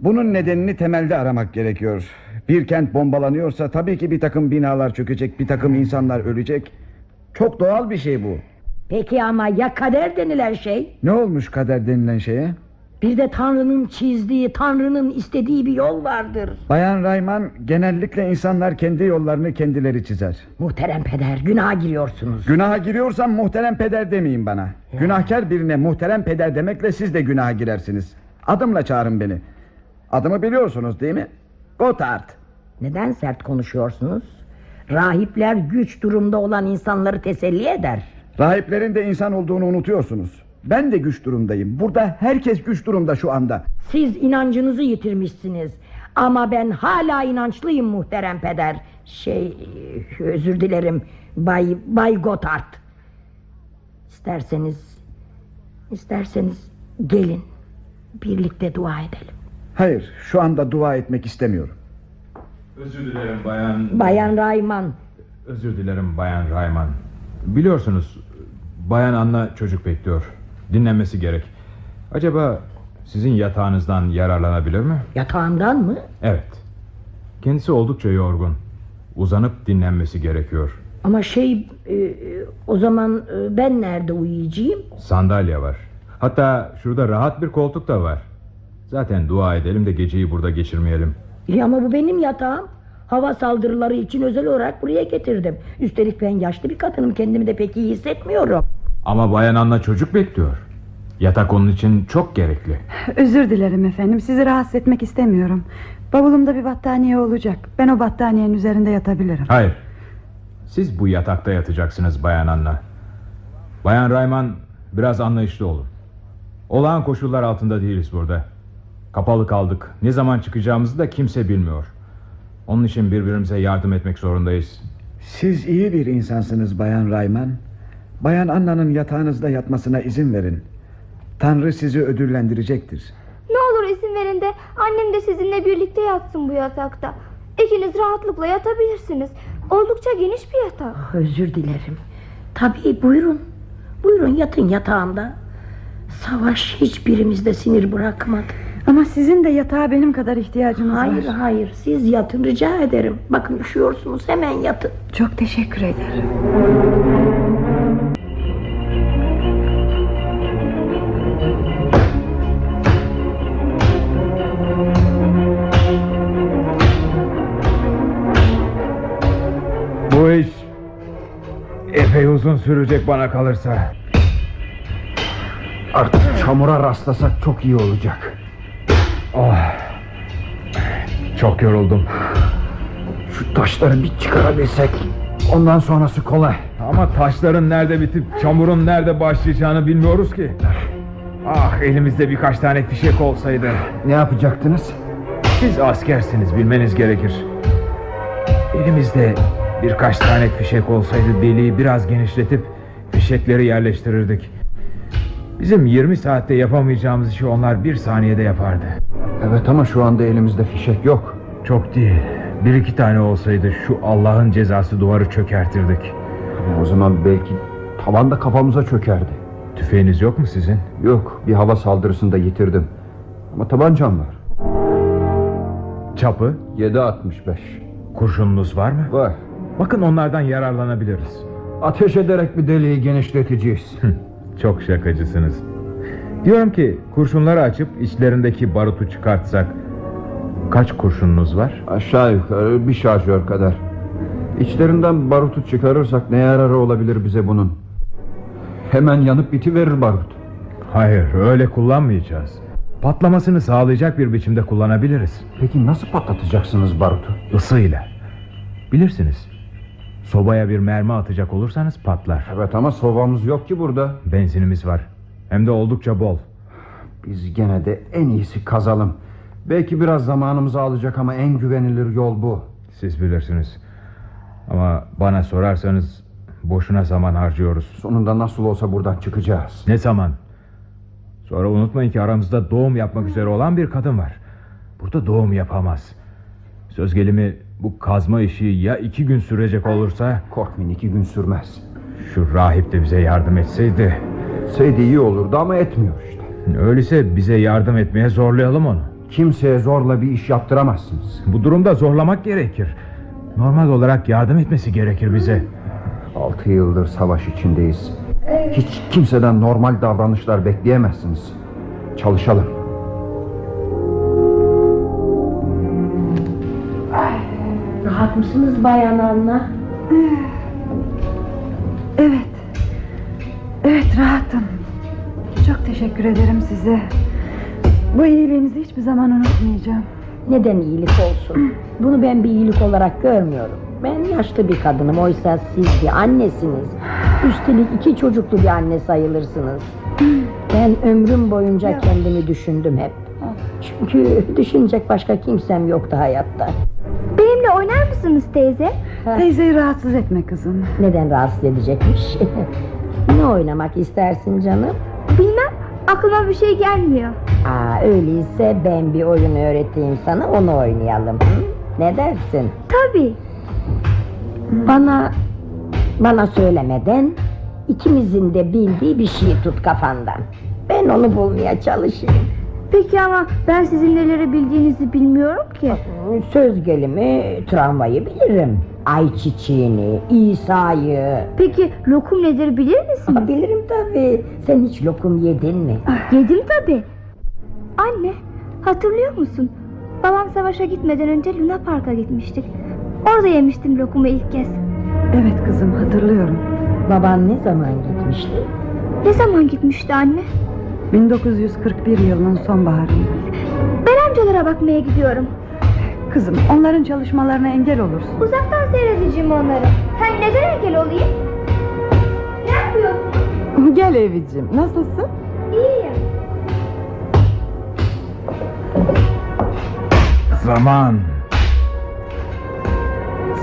Bunun nedenini temelde aramak gerekiyor. Bir kent bombalanıyorsa tabii ki bir takım binalar çökecek, bir takım insanlar ölecek. Çok doğal bir şey bu. Peki ama ya kader denilen şey? Ne olmuş kader denilen şeye? Bir de Tanrı'nın çizdiği, Tanrı'nın istediği bir yol vardır. Bayan Rayman genellikle insanlar kendi yollarını kendileri çizer. Muhterem peder günaha giriyorsunuz. Günaha giriyorsam muhterem peder demeyin bana. Günahkar birine muhterem peder demekle siz de günaha girersiniz. Adımla çağırın beni. Adımı biliyorsunuz değil mi? Gotthard. Neden sert konuşuyorsunuz? Rahipler güç durumda olan insanları teselli eder. Rahiplerin de insan olduğunu unutuyorsunuz. Ben de güç durumdayım. Burada herkes güç durumda şu anda. Siz inancınızı yitirmişsiniz. Ama ben hala inançlıyım muhterem peder. Şey özür dilerim Bay, Bay Gotthard. İsterseniz isterseniz gelin birlikte dua edelim. Hayır şu anda dua etmek istemiyorum. Özür dilerim bayan... Bayan Rayman Özür dilerim bayan Rayman. Biliyorsunuz bayan Anna çocuk bekliyor. Dinlenmesi gerek. Acaba sizin yatağınızdan yararlanabilir mi? yatağından mı? Evet. Kendisi oldukça yorgun. Uzanıp dinlenmesi gerekiyor. Ama şey e, o zaman e, ben nerede uyuyacağım? Sandalye var. Hatta şurada rahat bir koltuk da var. Zaten dua edelim de geceyi burada geçirmeyelim. İyi ama bu benim yatağım. Hava saldırıları için özel olarak buraya getirdim. Üstelik ben yaşlı bir kadınım kendimi de pek iyi hissetmiyorum. Ama bayan Anna çocuk bekliyor. Yatak onun için çok gerekli. [sighs] Özür dilerim efendim sizi rahatsız etmek istemiyorum Bavulumda bir battaniye olacak Ben o battaniyenin üzerinde yatabilirim Hayır. Siz bu yatakta yatacaksınız bayan Anna. Bayan Rayman biraz anlayışlı olun. Olağan koşullar altında değiliz burada. Kapalı kaldık. Ne zaman çıkacağımızı da kimse bilmiyor. Onun için birbirimize yardım etmek zorundayız. Siz iyi bir insansınız Bayan Rayman. Bayan Anna'nın yatağınızda yatmasına izin verin. Tanrı sizi ödüllendirecektir. Ne olur izin verin de annem de sizinle birlikte yatsın bu yatakta. İkiniz rahatlıkla yatabilirsiniz. Oldukça geniş bir yatak. Ah, Özür dilerim. Tabii buyurun. Buyurun yatın yatağımda. Savaş hiçbirimizde sinir bırakmadı. Ama sizin de yatağa benim kadar ihtiyacınız Hayır var hayır siz yatın rica ederim. Bakın üşüyorsunuz hemen yatın. Çok teşekkür ederim Bu iş epey uzun sürecek bana kalırsa. Artık çamura rastlasak çok iyi olacak. Oh. Çok yoruldum. Şu taşları bir çıkarabilsek ondan sonrası kolay. Ama taşların nerede bitip çamurun nerede başlayacağını bilmiyoruz ki. Ah elimizde birkaç tane fişek olsaydı. Ne yapacaktınız? Siz askersiniz bilmeniz gerekir. Elimizde birkaç tane fişek olsaydı deliği biraz genişletip fişekleri yerleştirirdik. Bizim 20 saatte yapamayacağımız işi onlar bir saniyede yapardı. Evet ama şu anda elimizde fişek yok. Çok değil. Bir iki tane olsaydı şu Allah'ın cezası duvarı çökertirdik. Ama o zaman belki tavan da kafamıza çökerdi. Tüfeğiniz yok mu sizin? Yok bir hava saldırısında yitirdim. Ama tabancam var. Çapı? 7.65. Kurşununuz var mı? Var. Bakın onlardan yararlanabiliriz. Ateş ederek bir deliği genişleteceğiz. Çok şakacısınız. Diyorum ki kurşunları açıp içlerindeki barutu çıkartsak kaç kurşununuz var? Aşağı yukarı bir şarjör kadar. İçlerinden barutu çıkarırsak ne yararı olabilir bize bunun? Hemen yanıp bitiverir barut. Hayır öyle kullanmayacağız. Patlamasını sağlayacak bir biçimde kullanabiliriz. Peki nasıl patlatacaksınız barutu? Isıyla. Bilirsiniz. Sobaya bir mermi atacak olursanız patlar. Evet ama sobamız yok ki burada. Benzinimiz var. Hem de oldukça bol. Biz gene de en iyisi kazalım. Belki biraz zamanımızı alacak ama en güvenilir yol bu. Siz bilirsiniz. Ama bana sorarsanız boşuna zaman harcıyoruz. Sonunda nasıl olsa buradan çıkacağız. Ne zaman? Sonra unutmayın ki aramızda doğum yapmak üzere olan bir kadın var. Burada doğum yapamaz. Söz gelimi bu kazma işi ya iki gün sürecek olursa... Korkmayın iki gün sürmez. Şu rahip de bize yardım etseydi. Etseydi iyi olurdu ama etmiyor işte. Öyleyse bize yardım etmeye zorlayalım onu. Kimseye zorla bir iş yaptıramazsınız. Bu durumda zorlamak gerekir. Normal olarak yardım etmesi gerekir bize. Altı yıldır savaş içindeyiz. Hiç kimseden normal davranışlar bekleyemezsiniz. Çalışalım. Rahat mısınız Bayan Anna? Evet. Evet rahatım. Çok teşekkür ederim size. Bu iyiliğinizi hiçbir zaman unutmayacağım. Neden iyilik olsun? [clears throat] Bunu ben bir iyilik olarak görmüyorum. Ben yaşlı bir kadınım oysa siz bir annesiniz. Üstelik iki çocuklu bir anne sayılırsınız. [clears throat] Ben ömrüm boyunca kendimi düşündüm hep. Çünkü düşünecek başka kimsem yoktu hayatta. Benimle oynar mısınız teyze? [laughs] Teyzeyi rahatsız etme kızım. Neden rahatsız edecekmiş? [laughs] ne oynamak istersin canım? Bilmem aklıma bir şey gelmiyor. Aa, öyleyse ben bir oyun öğreteyim sana onu oynayalım. Hı? Ne dersin? Tabii. Bana bana söylemeden ikimizin de bildiği bir şey tut kafandan. Ben onu bulmaya çalışayım. Peki ama ben sizin neleri bildiğinizi bilmiyorum ki. Söz gelimi tramvayı bilirim. Ay çiçeğini, İsa'yı. Peki lokum nedir bilir misin? Aa, bilirim tabii. Sen hiç lokum yedin mi? Yedim tabii. Anne hatırlıyor musun? Babam savaşa gitmeden önce Luna Park'a gitmiştik. Orada yemiştim lokumu ilk kez. Evet kızım hatırlıyorum. Baban ne zaman gitmişti? Ne zaman gitmişti anne? 1941 yılının sonbaharında. Ben amcalara bakmaya gidiyorum. Kızım onların çalışmalarına engel olursun. Uzaktan seyredeceğim onları. Sen neden engel olayım? Ne yapıyorsun? Gel Evicim nasılsın? İyiyim. Zaman.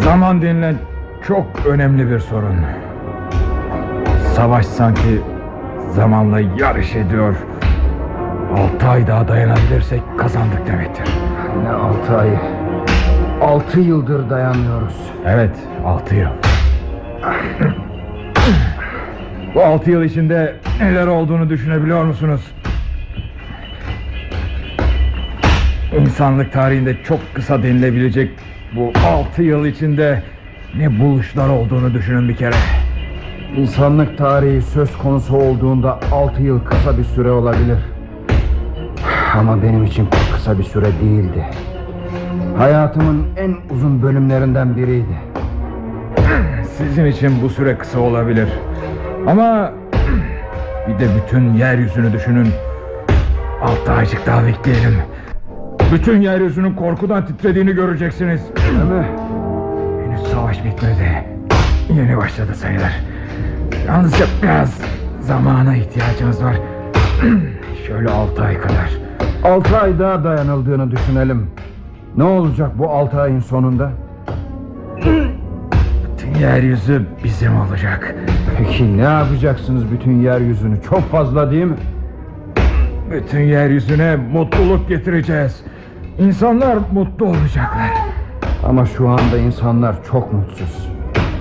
Zaman denilen çok önemli bir sorun. Savaş sanki zamanla yarış ediyor. Altı ay daha dayanabilirsek kazandık demektir. Ne altı ayı? Altı yıldır dayanıyoruz. Evet, altı yıl. Bu altı yıl içinde neler olduğunu düşünebiliyor musunuz? İnsanlık tarihinde çok kısa denilebilecek bu altı yıl içinde ne buluşlar olduğunu düşünün bir kere. İnsanlık tarihi söz konusu olduğunda altı yıl kısa bir süre olabilir. Ama benim için pek kısa bir süre değildi. Hayatımın en uzun bölümlerinden biriydi. Sizin için bu süre kısa olabilir. Ama bir de bütün yeryüzünü düşünün. Altı aycık daha bekleyelim. Bütün yeryüzünün korkudan titrediğini göreceksiniz. Mi? Henüz savaş bitmedi. Yeni başladı sayılır. Yalnızca biraz zamana ihtiyacımız var. [clears throat] Şöyle altı ay kadar. Altı ay daha dayanıldığını düşünelim. Ne olacak bu altı ayın sonunda? [clears throat] Bütün yeryüzü bizim olacak. Peki ne yapacaksınız bütün yeryüzünü? Çok fazla değil mi? Bütün yeryüzüne mutluluk getireceğiz. İnsanlar mutlu olacaklar. Ama şu anda insanlar çok mutsuz.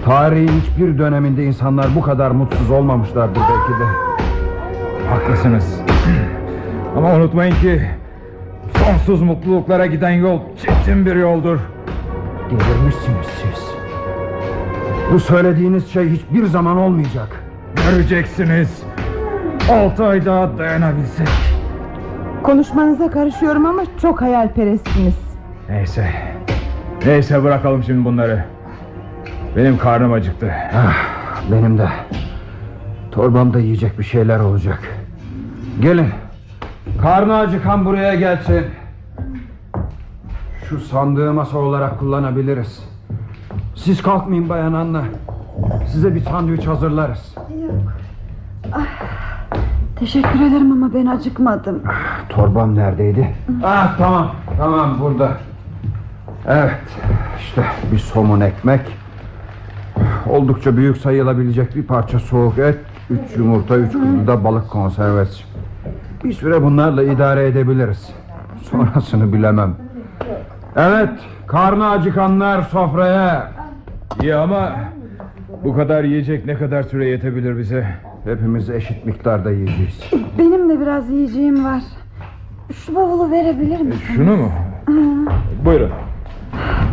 Tarihin hiçbir döneminde insanlar bu kadar mutsuz olmamışlardır belki de. Haklısınız. [clears throat] Ama unutmayın ki sonsuz mutluluklara giden yol çetin bir yoldur. Delirmişsiniz siz. Bu söylediğiniz şey hiçbir zaman olmayacak. Göreceksiniz. Altı ay daha dayanabilsek. Konuşmanıza karışıyorum ama çok hayalperestsiniz. Neyse. Neyse bırakalım şimdi bunları. Benim karnım acıktı. Ah, benim de. Torbamda yiyecek bir şeyler olacak. Gelin. Karnı acıkan buraya gelsin. Şu sandığı masa olarak kullanabiliriz. Siz kalkmayın bayan Anna. Size bir sandviç hazırlarız. Teşekkür ederim ama ben acıkmadım. Torbam neredeydi? Ah tamam tamam burada. Evet işte bir somun ekmek. Oldukça büyük sayılabilecek bir parça soğuk et. Üç yumurta üç kutu da balık konservesi. Bir süre bunlarla idare edebiliriz. Sonrasını bilemem. Evet karnı acıkanlar sofraya. İyi ama bu kadar yiyecek ne kadar süre yetebilir bize? Hepimiz eşit miktarda yiyeceğiz. Benim de biraz yiyeceğim var. Şu bavulu verebilir misin? Şunu mu? Buyurun.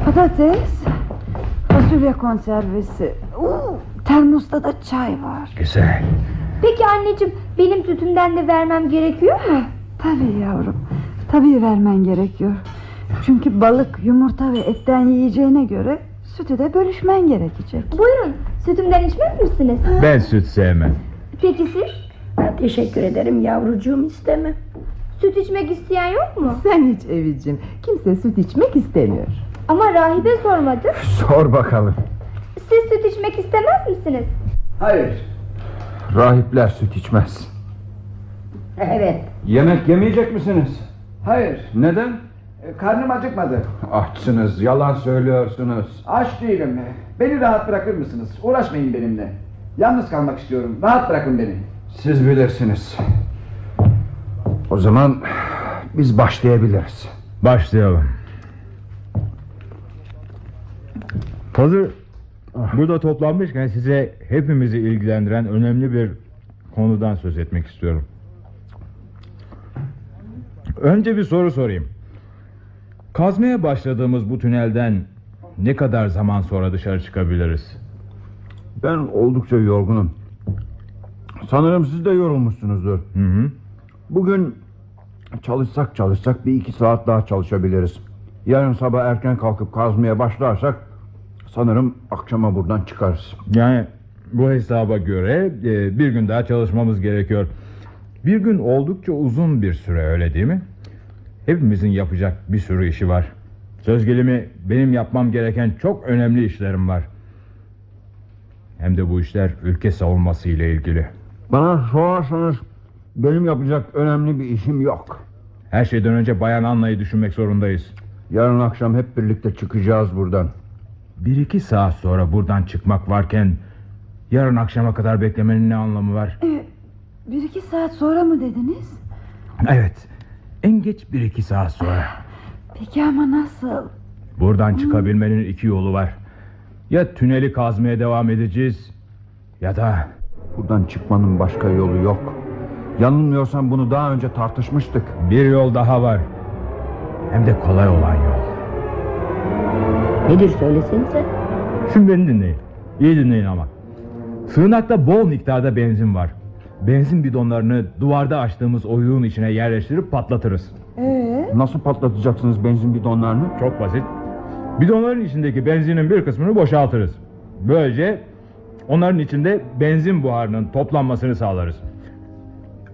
Patates, fasulye konservesi. Oo, termosta da çay var. Güzel. Peki anneciğim benim sütümden de vermem gerekiyor mu? Tabii yavrum. Tabii vermen gerekiyor. Çünkü balık, yumurta ve etten yiyeceğine göre sütü de bölüşmen gerekecek. Buyurun sütümden içmez misiniz? Ben süt sevmem. Peki siz? Teşekkür ederim yavrucuğum istemem. Süt içmek isteyen yok mu? Sen hiç Evicim. Kimse süt içmek istemiyor. Ama rahibe sormadı. [laughs] Sor bakalım. Siz süt içmek istemez misiniz? Hayır. Rahipler süt içmez. Evet. Yemek yemeyecek misiniz? Hayır. Neden? E, Karnım acıkmadı. Açsınız yalan söylüyorsunuz. Aç değilim. Beni rahat bırakır mısınız? Uğraşmayın benimle. Yalnız kalmak istiyorum. Rahat bırakın beni. Siz bilirsiniz. O zaman biz başlayabiliriz. Başlayalım. Hazır burada toplanmışken size hepimizi ilgilendiren önemli bir konudan söz etmek istiyorum. Önce bir soru sorayım. Kazmaya başladığımız bu tünelden ne kadar zaman sonra dışarı çıkabiliriz? Ben oldukça yorgunum. Sanırım siz de yorulmuşsunuzdur. Hı hı. Bugün çalışsak çalışsak bir iki saat daha çalışabiliriz. Yarın sabah erken kalkıp kazmaya başlarsak sanırım akşama buradan çıkarız. Yani bu hesaba göre e, bir gün daha çalışmamız gerekiyor. Bir gün oldukça uzun bir süre öyle değil mi? Hepimizin yapacak bir sürü işi var. Söz gelimi benim yapmam gereken çok önemli işlerim var. Hem de bu işler ülke savunması ile ilgili. Bana sorarsanız benim yapacak önemli bir işim yok. Her şeyden önce Bayan Anna'yı düşünmek zorundayız. Yarın akşam hep birlikte çıkacağız buradan. Bir iki saat sonra buradan çıkmak varken... ...yarın akşama kadar beklemenin ne anlamı var? Ee, bir iki saat sonra mı dediniz? Evet. En geç bir iki saat sonra. Peki ama nasıl? Buradan çıkabilmenin iki yolu var. Ya tüneli kazmaya devam edeceğiz... ...ya da... Buradan çıkmanın başka yolu yok. Yanılmıyorsam bunu daha önce tartışmıştık. Bir yol daha var. Hem de kolay olan yol. Nedir söylesenize. Şimdi beni dinleyin. İyi dinleyin ama. Sığınakta bol miktarda benzin var. Benzin bidonlarını duvarda açtığımız oyuğun içine yerleştirip patlatırız. Ee? Nasıl patlatacaksınız benzin bidonlarını? Çok basit. Bidonların içindeki benzinin bir kısmını boşaltırız. Böylece onların içinde benzin buharının toplanmasını sağlarız.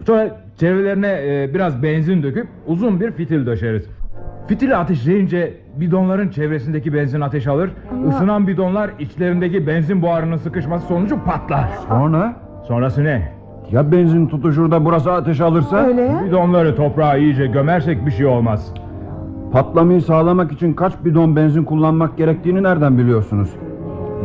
Sonra çevrelerine e, biraz benzin döküp uzun bir fitil döşeriz. Fitili ateşleyince bidonların çevresindeki benzin ateş alır. Isınan bidonlar içlerindeki benzin buharının sıkışması sonucu patlar. Sonra? Sonrası ne? Ya benzin tutuşur da burası ateş alırsa? Öyle ya. Bidonları toprağa iyice gömersek bir şey olmaz. Patlamayı sağlamak için kaç bidon benzin kullanmak gerektiğini nereden biliyorsunuz?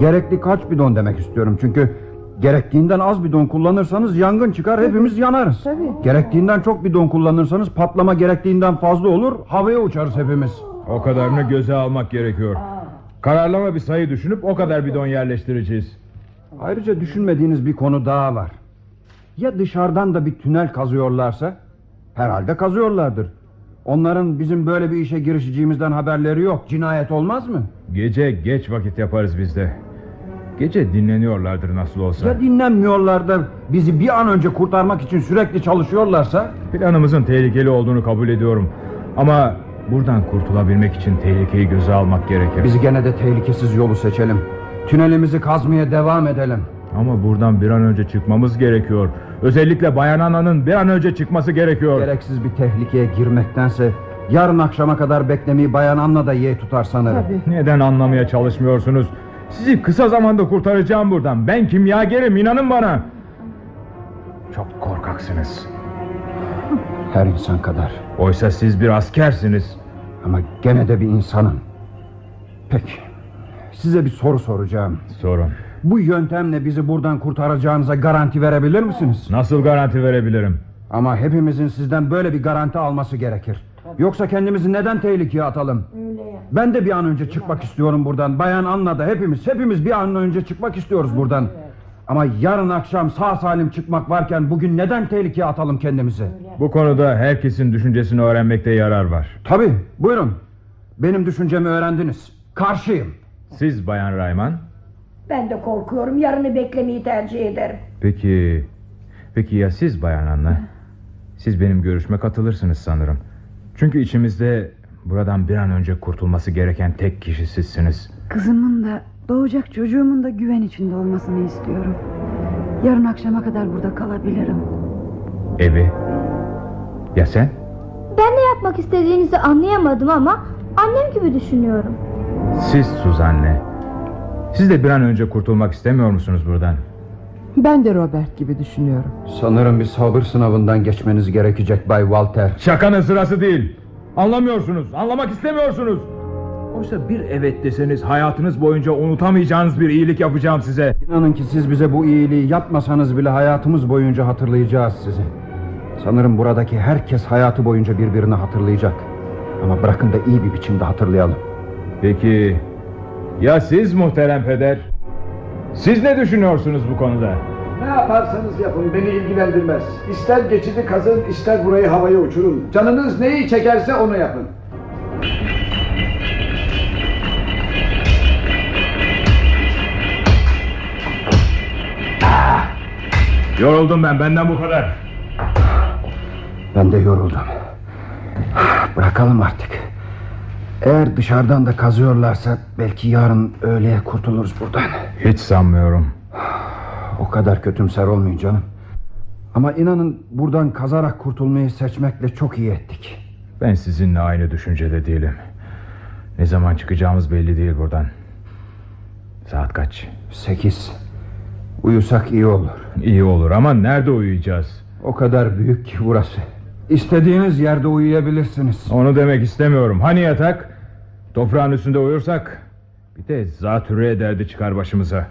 Gerekli kaç bidon demek istiyorum çünkü gerektiğinden az bidon kullanırsanız yangın çıkar hepimiz yanarız. Tabii. Gerektiğinden çok bidon kullanırsanız patlama gerektiğinden fazla olur havaya uçarız hepimiz. O kadarını göze almak gerekiyor. Kararlama bir sayı düşünüp o kadar bidon yerleştireceğiz. Ayrıca düşünmediğiniz bir konu daha var. Ya dışarıdan da bir tünel kazıyorlarsa? Herhalde kazıyorlardır. Onların bizim böyle bir işe girişeceğimizden haberleri yok. Cinayet olmaz mı? Gece geç vakit yaparız biz de. Gece dinleniyorlardır nasıl olsa. Ya dinlenmiyorlar da bizi bir an önce kurtarmak için sürekli çalışıyorlarsa? Planımızın tehlikeli olduğunu kabul ediyorum. Ama buradan kurtulabilmek için tehlikeyi göze almak gerekir. Biz gene de tehlikesiz yolu seçelim. Tünelimizi kazmaya devam edelim. Ama buradan bir an önce çıkmamız gerekiyor. Özellikle Bayan Ana'nın bir an önce çıkması gerekiyor. Gereksiz bir tehlikeye girmektense yarın akşama kadar beklemeyi Bayan Anna da yeğ tutar sanırım. Neden anlamaya çalışmıyorsunuz? Sizi kısa zamanda kurtaracağım buradan. Ben kimyagerim inanın bana. Çok korkaksınız. Her insan kadar. Oysa siz bir askersiniz. Ama gene de bir insanım. Peki. Size bir soru soracağım. Sorun. Bu yöntemle bizi buradan kurtaracağınıza garanti verebilir misiniz? Nasıl garanti verebilirim? Ama hepimizin sizden böyle bir garanti alması gerekir. Yoksa kendimizi neden tehlikeye atalım? Ben de bir an önce çıkmak istiyorum buradan. Bayan Anna da hepimiz, hepimiz bir an önce çıkmak istiyoruz buradan. Ama yarın akşam sağ salim çıkmak varken bugün neden tehlikeye atalım kendimizi? Bu konuda herkesin düşüncesini öğrenmekte yarar var. Tabii, buyurun. Benim düşüncemi öğrendiniz. Karşıyım. Siz Bayan Rayman? Ben de korkuyorum. Yarını beklemeyi tercih ederim. Peki... Peki ya siz Bayan Anna? Siz benim görüşme katılırsınız sanırım. Çünkü içimizde buradan bir an önce kurtulması gereken tek kişi sizsiniz. Kızımın da doğacak çocuğumun da güven içinde olmasını istiyorum. Yarın akşama kadar burada kalabilirim. Evi. Ya sen? Ben ne yapmak istediğinizi anlayamadım ama annem gibi düşünüyorum. Siz Suzanne. Siz de bir an önce kurtulmak istemiyor musunuz buradan? Ben de Robert gibi düşünüyorum. Sanırım bir sabır sınavından geçmeniz gerekecek Bay Walter. Şakanın sırası değil. Anlamıyorsunuz, anlamak istemiyorsunuz. Oysa bir evet deseniz hayatınız boyunca unutamayacağınız bir iyilik yapacağım size. İnanın ki siz bize bu iyiliği yapmasanız bile hayatımız boyunca hatırlayacağız sizi. Sanırım buradaki herkes hayatı boyunca birbirini hatırlayacak. Ama bırakın da iyi bir biçimde hatırlayalım. Peki ya siz muhterem peder? Siz ne düşünüyorsunuz bu konuda? Ne yaparsanız yapın beni ilgilendirmez. İster geçidi kazın ister burayı havaya uçurun. Canınız neyi çekerse onu yapın. Yoruldum ben, benden bu kadar. Ben de yoruldum. Bırakalım artık. Eğer dışarıdan da kazıyorlarsa belki yarın öğleye kurtuluruz buradan. Hiç sanmıyorum. O kadar kötümser olmayın canım. Ama inanın buradan kazarak kurtulmayı seçmekle çok iyi ettik. Ben sizinle aynı düşüncede değilim. Ne zaman çıkacağımız belli değil buradan. Saat kaç? Sekiz. Uyusak iyi olur. İyi olur ama nerede uyuyacağız? O kadar büyük ki burası. İstediğiniz yerde uyuyabilirsiniz. Onu demek istemiyorum. Hani yatak? Toprağın üstünde uyursak bir de zatürre ederdi çıkar başımıza.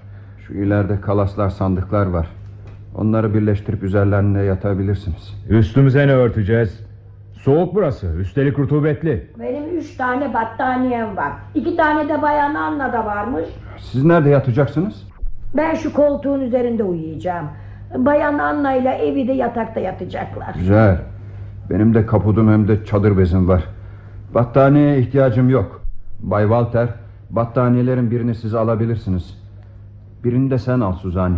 Şu ileride kalaslar sandıklar var. Onları birleştirip üzerlerine yatabilirsiniz. Üstümüze ne örteceğiz? Soğuk burası. Üstelik rutubetli. Benim üç tane battaniyem var. İki tane de bayan Anna varmış. Siz nerede yatacaksınız? Ben şu koltuğun üzerinde uyuyacağım. Bayan Anna ile evi de yatakta yatacaklar. Güzel. Benim de kapudum hem de çadır bezim var. Battaniyeye ihtiyacım yok. Bay Walter, battaniyelerin birini siz alabilirsiniz. Birini de sen al Suzani.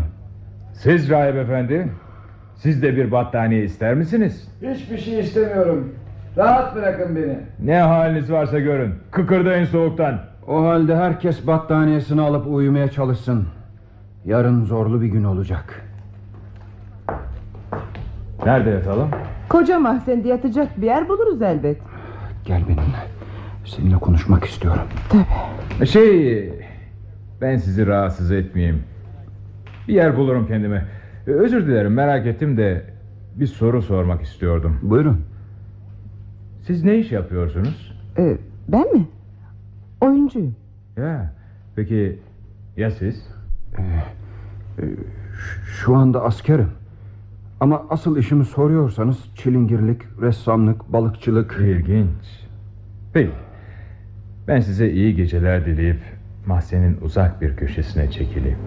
Siz Rahip Efendi, siz de bir battaniye ister misiniz? Hiçbir şey istemiyorum. Rahat bırakın beni. Ne haliniz varsa görün. Kıkırdayın soğuktan. O halde herkes battaniyesini alıp uyumaya çalışsın. Yarın zorlu bir gün olacak. Nerede yatalım? Koca mahzende yatacak bir yer buluruz elbet. Gel benimle. Seninle konuşmak istiyorum. Şey, ben sizi rahatsız etmeyeyim. Bir yer bulurum kendime. Özür dilerim merak ettim de bir soru sormak istiyordum. Buyurun. Siz ne iş yapıyorsunuz? Ee, ben mi? Oyuncuyum. Ya, peki ya siz? Şu anda askerim. Ama asıl işimi soruyorsanız çilingirlik, ressamlık, balıkçılık. İlginç. Peki. Ben size iyi geceler dileyip mahzenin uzak bir köşesine çekileyim.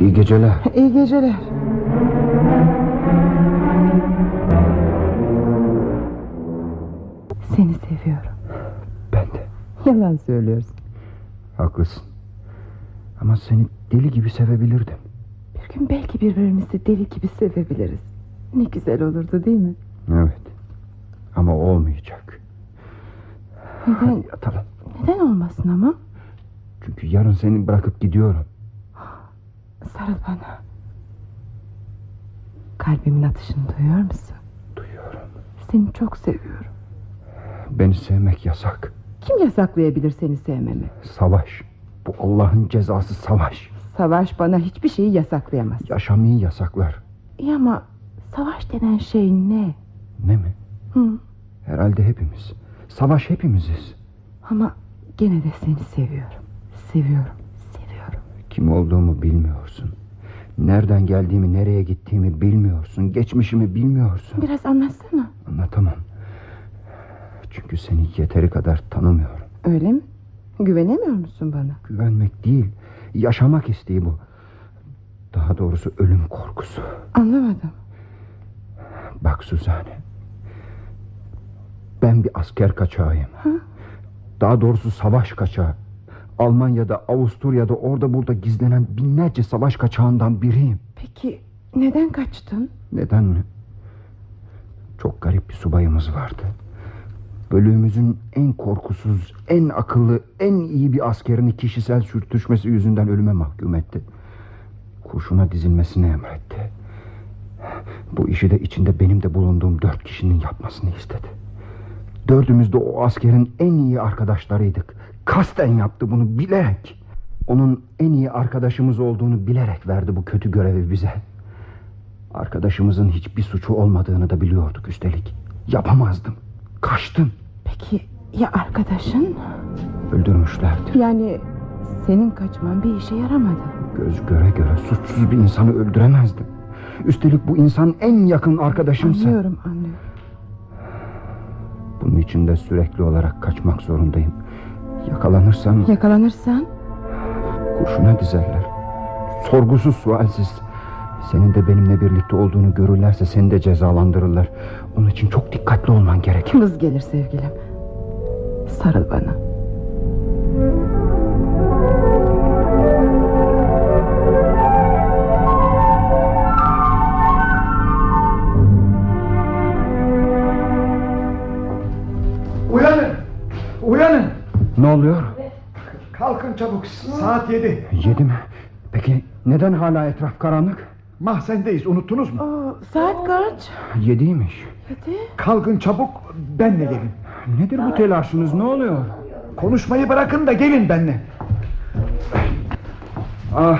İyi geceler. İyi geceler. Seni seviyorum. Ben de. Yalan söylüyorsun. Haklısın. Ama seni deli gibi sevebilirdim. Bir gün belki birbirimizi deli gibi sevebiliriz. Ne güzel olurdu değil mi? Evet. Ama olmayacak. Neden, Hadi yatalım. Neden olmasın ama? Çünkü yarın seni bırakıp gidiyorum. Sarıl bana. Kalbimin atışını duyuyor musun? Duyuyorum. Seni çok seviyorum. Beni sevmek yasak. Kim yasaklayabilir seni sevmemi? Savaş. Bu Allah'ın cezası savaş. Savaş bana hiçbir şeyi yasaklayamaz. Yaşamayı yasaklar. İyi ama savaş denen şey ne? Ne mi? Hı. Herhalde hepimiz. Savaş hepimiziz. Ama gene de seni seviyorum. Seviyorum. Seviyorum. Kim olduğumu bilmiyorsun. Nereden geldiğimi, nereye gittiğimi bilmiyorsun. Geçmişimi bilmiyorsun. Biraz anlatsana. Anlatamam. Çünkü seni yeteri kadar tanımıyorum. Öyle mi? Güvenemiyor musun bana? Güvenmek değil, yaşamak isteği bu. Daha doğrusu ölüm korkusu. Anlamadım. Bak Suzane. Ben bir asker kaçağıyım. Daha doğrusu savaş kaçağı. Almanya'da, Avusturya'da, orada burada gizlenen binlerce savaş kaçağından biriyim. Peki neden kaçtın? Neden mi? Çok garip bir subayımız vardı. Bölüğümüzün en korkusuz, en akıllı, en iyi bir askerini kişisel sürtüşmesi yüzünden ölüme mahkum etti. Kurşuna dizilmesini emretti. Bu işi de içinde benim de bulunduğum dört kişinin yapmasını istedi. Dördümüz de o askerin en iyi arkadaşlarıydık. Kasten yaptı bunu bilerek. Onun en iyi arkadaşımız olduğunu bilerek verdi bu kötü görevi bize. Arkadaşımızın hiçbir suçu olmadığını da biliyorduk üstelik. Yapamazdım. Kaçtım. Peki ya arkadaşın? Öldürmüşlerdi. Yani senin kaçman bir işe yaramadı. Göz göre göre suçsuz bir insanı öldüremezdim. Üstelik bu insan en yakın arkadaşımsa. Anlıyorum anlıyorum. Bunun için de sürekli olarak kaçmak zorundayım. Yakalanırsam Yakalanırsan kurşuna dizerler. Sorgusuz sualsiz. Senin de benimle birlikte olduğunu görürlerse seni de cezalandırırlar. Onun için çok dikkatli olman gerek. vız gelir sevgilim. Sarıl bana. Uyanın. Ne oluyor? Kalkın çabuk. Saat yedi. Yedi mi? Peki neden hala etraf karanlık? Mahzendeyiz. Unuttunuz mu? Aa, saat kaç? Yediymiş. Hadi. Kalkın çabuk. Benle gelin. Nedir bu telaşınız? Ne oluyor? Konuşmayı bırakın da gelin benle. Ah,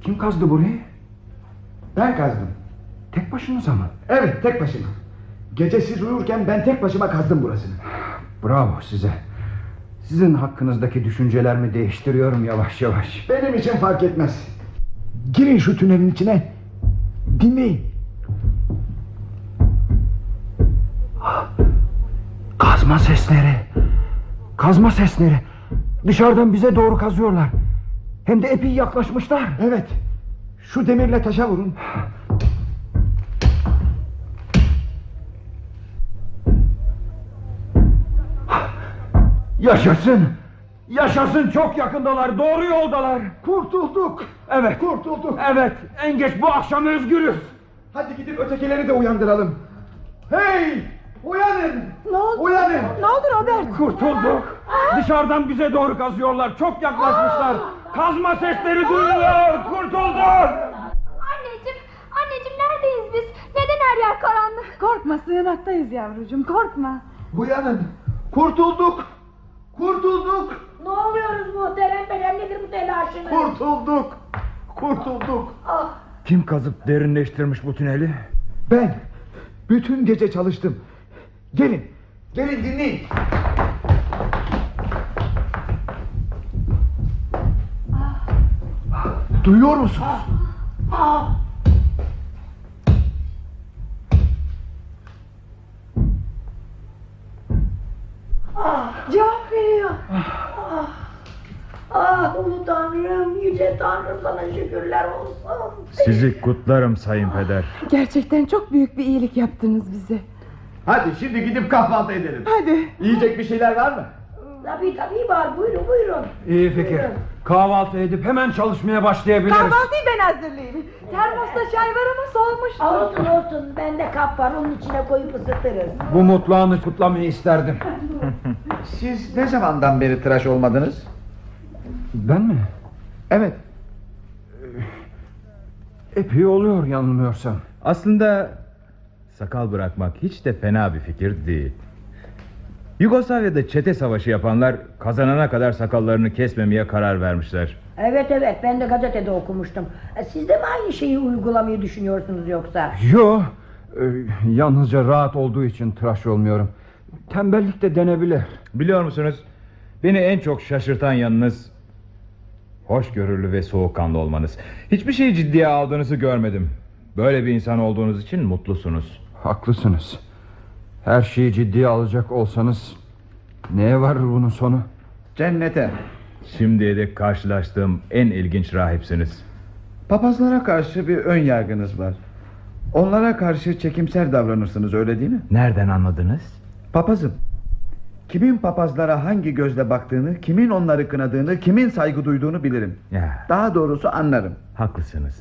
kim kazdı burayı? Ben kazdım. Tek başınıza mı? Evet tek başıma. Gece siz uyurken ben tek başıma kazdım burasını. Bravo size. Sizin hakkınızdaki düşüncelerimi değiştiriyorum yavaş yavaş. Benim için fark etmez. Girin şu tünelin içine. Dinleyin. Kazma sesleri. Kazma sesleri. Dışarıdan bize doğru kazıyorlar. Hem de epey yaklaşmışlar. Evet. Şu demirle taşa vurun. Yaşasın. Yaşasın çok yakındalar. Doğru yoldalar. Kurtulduk. Evet. Kurtulduk. Evet. En geç bu akşam özgürüz. Hadi gidip ötekileri de uyandıralım. Hey! Uyanın! Ne oldu? Uyanın! Ne oldu Robert? Kurtulduk. Dışarıdan bize doğru kazıyorlar. Çok yaklaşmışlar. Kazma sesleri duyuluyor. Kurtulduk. Anneciğim, anneciğim neredeyiz biz? Neden her yer karanlık? Korkma sığınaktayız yavrucuğum korkma. Uyanın! Kurtulduk! Kurtulduk! Ne oluyoruz muhterem benim nedir bu telaşınız? Kurtulduk! Kurtulduk! Kim kazıp derinleştirmiş bu tüneli? Ben bütün gece çalıştım. Gelin, gelin dinleyin. Duyuyor musunuz? Cevap veriyor. Ah, ah ulu tanrım, yüce tanrım sana şükürler olsun. Sizi kutlarım sayın peder. Gerçekten çok büyük bir iyilik yaptınız bize. Hadi şimdi gidip kahvaltı edelim. Hadi. Yiyecek bir şeyler var mı? Tabii tabii var, buyurun buyurun. İyi fikir. Kahvaltı edip hemen çalışmaya başlayabiliriz. Kahvaltıyı ben hazırlayayım. Termosta çay var ama soğumuştur. Olsun olsun, bende kap var, onun içine koyup ısıtırız. Bu mutlu anı kutlamayı isterdim. [laughs] Siz ne zamandan beri tıraş olmadınız? Ben mi? Evet. Epey oluyor yanılmıyorsam. Aslında sakal bırakmak hiç de fena bir fikir değil. Yugoslavya'da çete savaşı yapanlar kazanana kadar sakallarını kesmemeye karar vermişler. Evet evet ben de gazetede okumuştum. E, Siz de mi aynı şeyi uygulamayı düşünüyorsunuz yoksa? Yo, e, yalnızca rahat olduğu için tıraş olmuyorum. Tembellik de denebilir. Biliyor musunuz? Beni en çok şaşırtan yanınız hoşgörülü ve soğukkanlı olmanız. Hiçbir şeyi ciddiye aldığınızı görmedim. Böyle bir insan olduğunuz için mutlusunuz. Haklısınız. Her şeyi ciddiye alacak olsanız neye varır bunun sonu? Cennete. Şimdiye dek karşılaştığım en ilginç rahipsiniz. Papazlara karşı bir ön yargınız var. Onlara karşı çekimser davranırsınız öyle değil mi? Nereden anladınız? Papazım. Kimin papazlara hangi gözle baktığını, kimin onları kınadığını, kimin saygı duyduğunu bilirim. Ya, Daha doğrusu anlarım. haklısınız.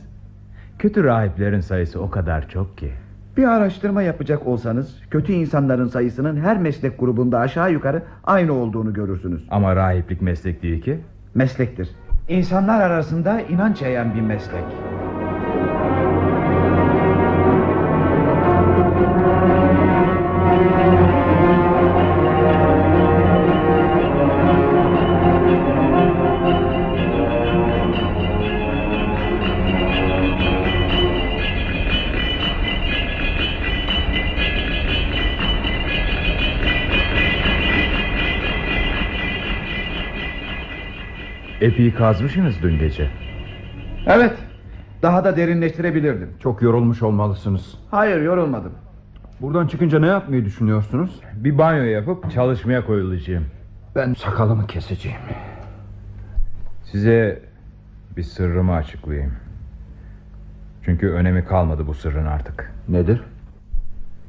Kötü rahiplerin sayısı o kadar çok ki. Bir araştırma yapacak olsanız kötü insanların sayısının her meslek grubunda aşağı yukarı aynı olduğunu görürsünüz. Ama rahiplik meslek değil ki. Meslektir. İnsanlar arasında inanç yayan bir meslek. Epey kazmışsınız dün gece. Evet. Daha da derinleştirebilirdim. Çok yorulmuş olmalısınız. Hayır yorulmadım. Buradan çıkınca ne yapmayı düşünüyorsunuz? Bir banyo yapıp çalışmaya koyulacağım. Ben sakalımı keseceğim. Size bir sırrımı açıklayayım. Çünkü önemi kalmadı bu sırrın artık. Nedir?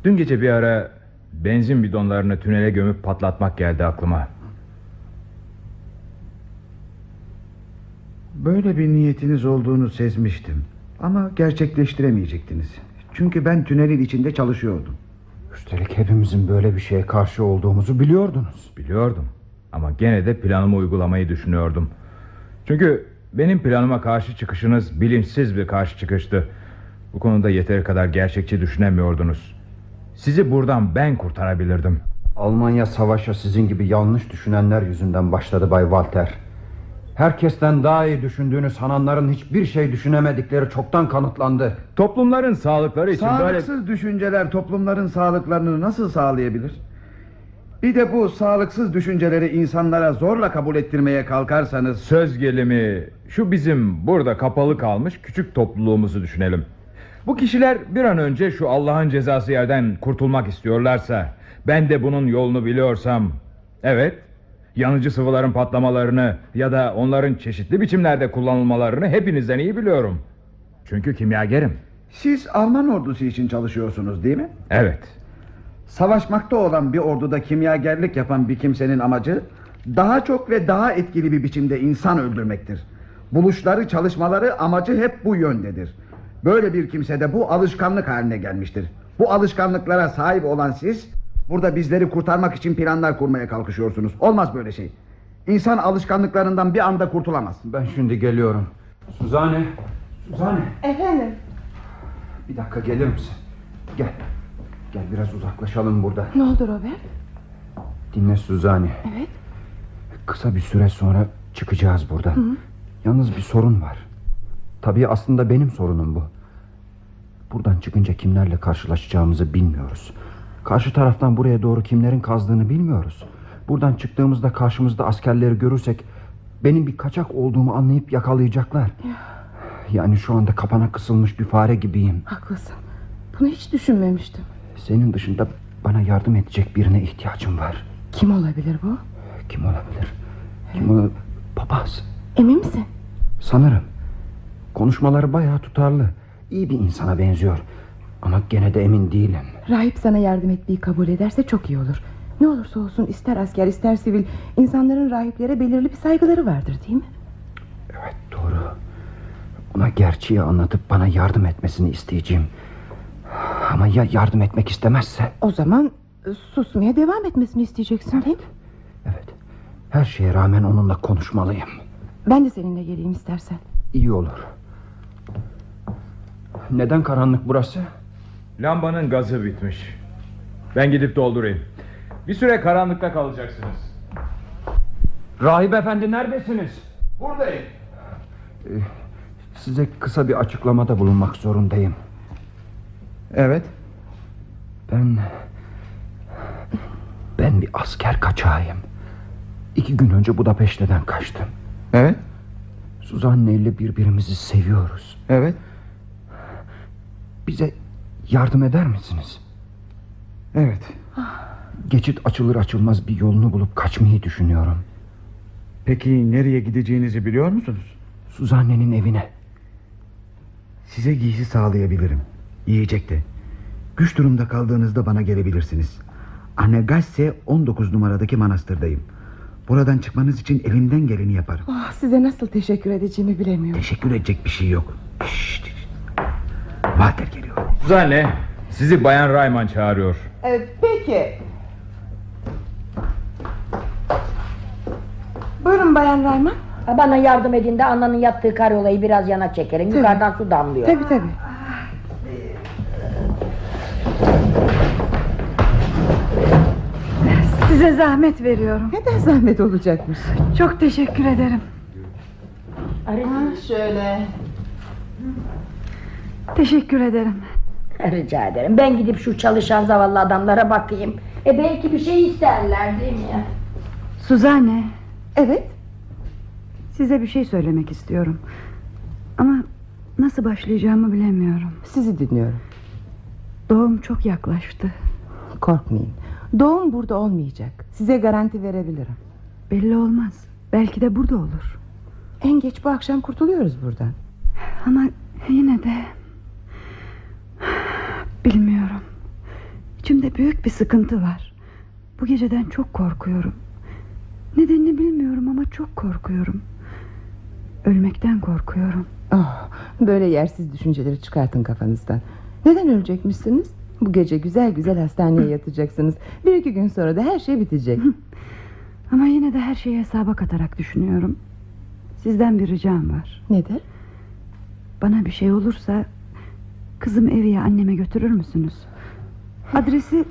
Dün gece bir ara benzin bidonlarını tünele gömüp patlatmak geldi aklıma. Böyle bir niyetiniz olduğunu sezmiştim. Ama gerçekleştiremeyecektiniz. Çünkü ben tünelin içinde çalışıyordum. Üstelik hepimizin böyle bir şeye karşı olduğumuzu biliyordunuz. Biliyordum. Ama gene de planımı uygulamayı düşünüyordum. Çünkü benim planıma karşı çıkışınız bilinçsiz bir karşı çıkıştı. Bu konuda yeteri kadar gerçekçi düşünemiyordunuz. Sizi buradan ben kurtarabilirdim. Almanya savaşa sizin gibi yanlış düşünenler yüzünden başladı Bay Walter. Herkesten daha iyi düşündüğünü sananların hiçbir şey düşünemedikleri çoktan kanıtlandı. Toplumların sağlıkları için böyle... Sağlıksız düşünceler toplumların sağlıklarını nasıl sağlayabilir? Bir de bu sağlıksız düşünceleri insanlara zorla kabul ettirmeye kalkarsanız... Söz gelimi şu bizim burada kapalı kalmış küçük topluluğumuzu düşünelim. Bu kişiler bir an önce şu Allah'ın cezası yerden kurtulmak istiyorlarsa... ...ben de bunun yolunu biliyorsam... ...evet yanıcı sıvıların patlamalarını... ...ya da onların çeşitli biçimlerde kullanılmalarını hepinizden iyi biliyorum. Çünkü kimyagerim. Siz Alman ordusu için çalışıyorsunuz değil mi? Evet. Savaşmakta olan bir orduda kimyagerlik yapan bir kimsenin amacı daha çok ve daha etkili bir biçimde insan öldürmektir. Buluşları, çalışmaları amacı hep bu yöndedir. Böyle bir kimsede bu alışkanlık haline gelmiştir. Bu alışkanlıklara sahip olan siz burada bizleri kurtarmak için planlar kurmaya kalkışıyorsunuz. Olmaz böyle şey. İnsan alışkanlıklarından bir anda kurtulamaz. Ben şimdi geliyorum. Suzane. Suzane. Efendim Bir dakika gelir misin? Gel. Gel biraz uzaklaşalım burada. ne oldu Robert? Dinle Suzane. Evet. Kısa bir süre sonra çıkacağız buradan. Yalnız bir sorun var. Tabii aslında benim sorunum bu. Buradan çıkınca kimlerle karşılaşacağımızı bilmiyoruz. Karşı taraftan buraya doğru kimlerin kazdığını bilmiyoruz. Buradan çıktığımızda karşımızda askerleri görürsek benim bir kaçak olduğumu anlayıp yakalayacaklar. Yani şu anda kapana kısılmış bir fare gibiyim. Haklısın. Bunu hiç düşünmemiştim. Senin dışında bana yardım edecek birine ihtiyacım var. Kim olabilir bu? Kim olabilir? Kim olabilir? Papaz. Emin misin? Sanırım. Konuşmaları bayağı tutarlı. İyi bir insana benziyor. Ama gene de emin değilim. Rahip sana yardım etmeyi kabul ederse çok iyi olur. Ne olursa olsun ister asker ister sivil insanların rahiplere belirli bir saygıları vardır değil mi? Evet doğru. Ona gerçeği anlatıp bana yardım etmesini isteyeceğim. Ama ya yardım etmek istemezse? O zaman e, susmaya devam etmesini isteyeceksin değil mi? Evet. Her şeye rağmen onunla konuşmalıyım. Ben de seninle geleyim istersen. İyi olur. Neden karanlık burası? Lambanın gazı bitmiş. Ben gidip doldurayım. Bir süre karanlıkta kalacaksınız. Rahip efendi neredesiniz? Buradayım. Size kısa bir açıklamada bulunmak zorundayım. Evet. Ben... Ben bir asker kaçağıyım. İki gün önce Budapeşte'den kaçtım. Evet. Suzanne ile birbirimizi seviyoruz. Evet. Bize yardım eder misiniz? Evet. Geçit açılır açılmaz bir yolunu bulup kaçmayı düşünüyorum. Peki nereye gideceğinizi biliyor musunuz? Suzanne'nin evine. Size giysi sağlayabilirim. Yiyecek de. Güç durumda kaldığınızda bana gelebilirsiniz. Anegasse 19 numaradaki manastırdayım. Buradan çıkmanız için elimden geleni yaparım. Ah, size nasıl teşekkür edeceğimi bilemiyorum. Teşekkür edecek bir şey yok. Şşt. Walter geliyor. Suzanne sizi Bayan Rayman çağırıyor. Evet, peki. Buyurun Bayan Rayman. Bana yardım edin de ananın yattığı karyolayı biraz yana çekelim. Tabii. Yukarıdan su damlıyor. Tabii tabii. Size zahmet veriyorum. Neden zahmet olacakmış? Çok teşekkür ederim. Şöyle. Teşekkür ederim. Rica ederim. Ben gidip şu çalışan zavallı adamlara bakayım. E belki bir şey isterler değil mi? Suzanne, Evet. size bir şey söylemek istiyorum. Ama nasıl başlayacağımı bilemiyorum. Sizi dinliyorum. Doğum çok yaklaştı. Korkmayın. Doğum burada olmayacak. Size garanti verebilirim. Belli olmaz. Belki de burada olur. En geç bu akşam kurtuluyoruz buradan. Ama yine de... Bilmiyorum. İçimde büyük bir sıkıntı var. Bu geceden çok korkuyorum. Nedenini bilmiyorum ama çok korkuyorum. Ölmekten korkuyorum. Oh, böyle yersiz düşünceleri çıkartın kafanızdan. Neden ölecekmişsiniz? Bu gece güzel güzel hastaneye yatacaksınız. Bir iki gün sonra da her şey bitecek. Ama yine de her şeyi hesaba katarak düşünüyorum. Sizden bir ricam var. Nedir? Bana bir şey olursa kızım eviye anneme götürür müsünüz? Adresi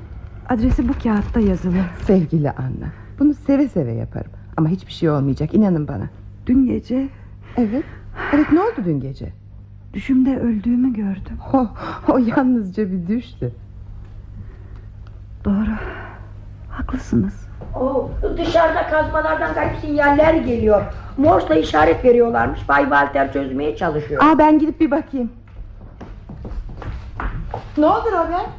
adresi bu kağıtta yazılı. Sevgili Anna. Bunu seve seve yaparım. Ama hiçbir şey olmayacak inanın bana. Dün gece Evet. Evet ne oldu dün gece? düşümde öldüğümü gördüm. O, o yalnızca bir düştü. Doğru. Haklısınız. Oh, dışarıda kazmalardan garip sinyaller geliyor. Morse'la işaret veriyorlarmış. Bay Walter çözmeye çalışıyor. Aa ben gidip bir bakayım. Ne oldu Robert?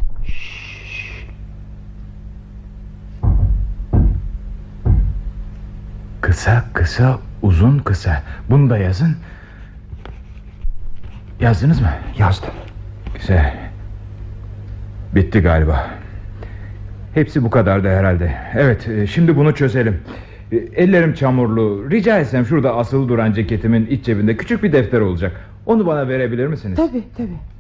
Kısa kısa uzun kısa. Bunu da yazın. Yazdınız mı? Yazdım. Güzel. Bitti galiba. Hepsi bu kadardı herhalde. Evet e, şimdi bunu çözelim. E, Ellerim çamurlu. Rica etsem şurada asılı duran ceketimin iç cebinde küçük bir defter olacak. Onu bana verebilir misiniz? Tabii tabii.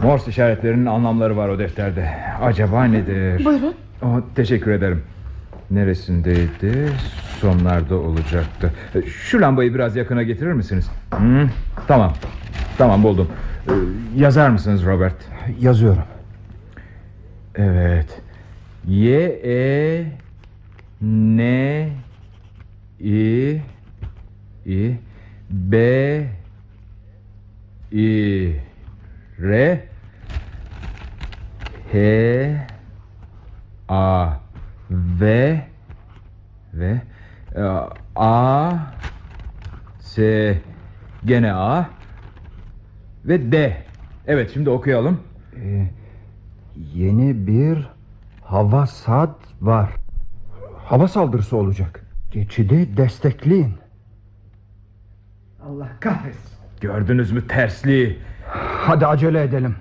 Morse işaretlerinin anlamları var o defterde. Acaba nedir? Buyurun. Oh, teşekkür ederim. Neresindeydi? Sonlarda olacaktı. E, Şu lambayı biraz yakına getirir misiniz? Hı, tamam. Tamam buldum. E, Yazar mısınız Robert? Yazıyorum. Evet. Y E N I I B I R H A V V e, A S gene A ve D. Evet şimdi okuyalım. Ee, yeni bir hava sad var. Hava saldırısı olacak. Geçidi destekleyin. Allah kahretsin. Gördünüz mü tersliği? Hadi acele edelim.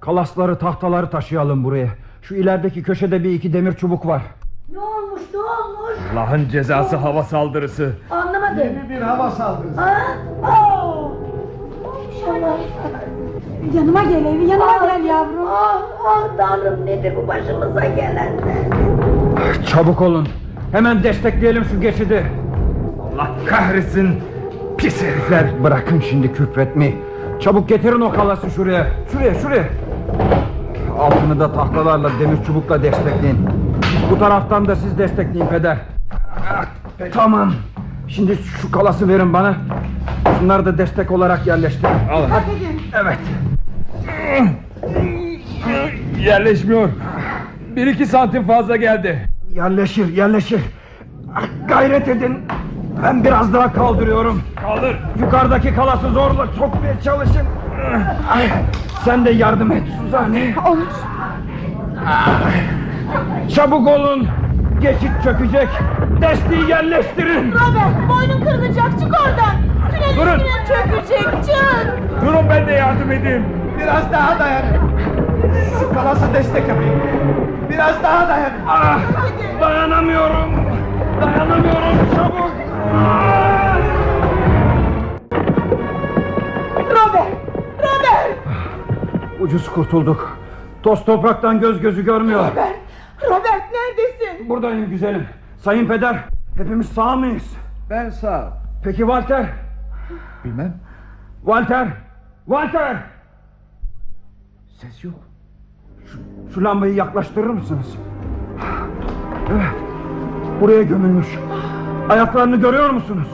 Kalasları tahtaları taşıyalım buraya. Şu ilerideki köşede bir iki demir çubuk var. Ne olmuş ne olmuş? Allah'ın cezası hava saldırısı. Anlamadım. Bir hava saldırısı. Ha? Oh! Allah. Yanıma gel evi yanıma gel yavrum. Ah, ah tanrım nedir bu başımıza gelenler? Çabuk olun. Hemen destekleyelim şu geçidi. Allah kahretsin. Pis herifler. Bırakın şimdi küfretmeyi. Çabuk getirin o kalası şuraya. Şuraya şuraya. Altını da tahtalarla demir çubukla destekleyin. Bu taraftan da siz destekleyin peder. Tamam. Şimdi şu kalası verin bana. Bunları da destek olarak yerleştirin. Alın. Evet. Yerleşmiyor. Bir iki santim fazla geldi. Yerleşir yerleşir. Gayret edin. Ben biraz daha kaldırıyorum. Kaldır. Yukarıdaki kalası zorla sokmaya çalışın. Ay, sen de yardım et Suzanne. Olur. Çabuk olun. Geçit çökecek. Desteği yerleştirin. Robert boynun kırılacak çık oradan. Tünel Durun. çökecek çık. Durun ben de yardım edeyim. Biraz daha dayan. Şu kalası destek yapayım. Biraz daha dayan. Ah, dayanamıyorum. Dayanamıyorum çabuk. Robert. Robert. Ucuz kurtulduk. Toz topraktan göz gözü görmüyor. Robert. Robert neredesin? Buradayım güzelim. Sayın peder, hepimiz sağ mıyız? Ben sağ. Peki Walter? Bilmem. Walter! Walter! Ses yok. Şu, şu lambayı yaklaştırır mısınız? Evet. Buraya gömülmüş. Ayaklarını görüyor musunuz?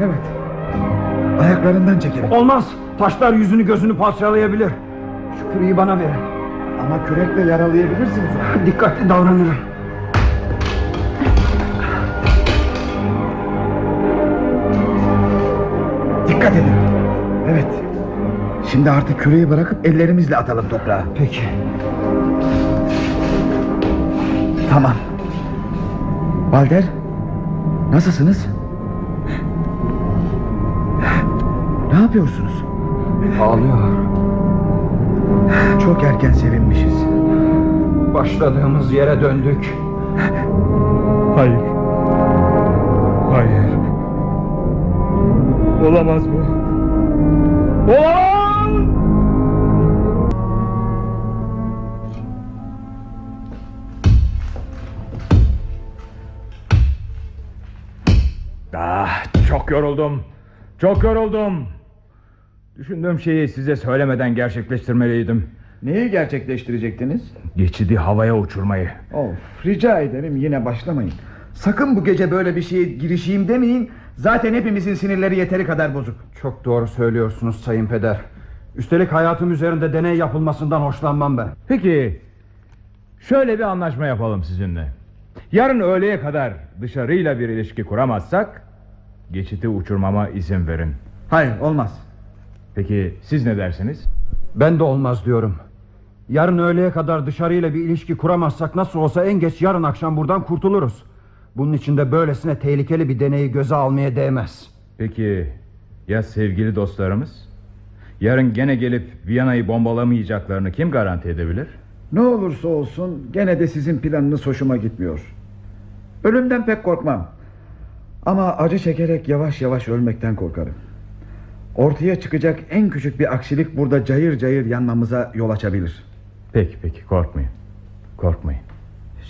Evet. Ayaklarından çekelim. Olmaz. Taşlar yüzünü gözünü parçalayabilir. Şu küreği bana verin. Ama kürekle yaralayabilirsiniz. [laughs] Dikkatli davranırım. Dikkat edin. Evet. Şimdi artık küreği bırakıp ellerimizle atalım toprağa. Peki. Tamam. Balder, nasılsınız? Ne yapıyorsunuz? Ağlıyor. Çok erken sevinmişiz. Başladığımız yere döndük. Hayır. Hayır. Olamaz bu. Olamaz! Yoruldum. Çok yoruldum. Düşündüğüm şeyi size söylemeden gerçekleştirmeliydim. Neyi gerçekleştirecektiniz? Geçidi havaya uçurmayı. Of, rica ederim yine başlamayın. Sakın bu gece böyle bir şeye girişeyim demeyin. Zaten hepimizin sinirleri yeteri kadar bozuk. Çok doğru söylüyorsunuz sayın peder. Üstelik hayatım üzerinde deney yapılmasından hoşlanmam ben. Peki şöyle bir anlaşma yapalım sizinle. Yarın öğleye kadar dışarıyla bir ilişki kuramazsak geçiti uçurmama izin verin. Hayır olmaz. Peki siz ne dersiniz? Ben de olmaz diyorum. Yarın öğleye kadar dışarıyla bir ilişki kuramazsak nasıl olsa en geç yarın akşam buradan kurtuluruz. Bunun için de böylesine tehlikeli bir deneyi göze almaya değmez. Peki ya sevgili dostlarımız? Yarın gene gelip Viyana'yı bombalamayacaklarını kim garanti edebilir? Ne olursa olsun gene de sizin planınız hoşuma gitmiyor. Ölümden pek korkmam. Ama acı çekerek yavaş yavaş ölmekten korkarım. Ortaya çıkacak en küçük bir aksilik burada cayır cayır yanmamıza yol açabilir. Peki peki korkmayın. Korkmayın.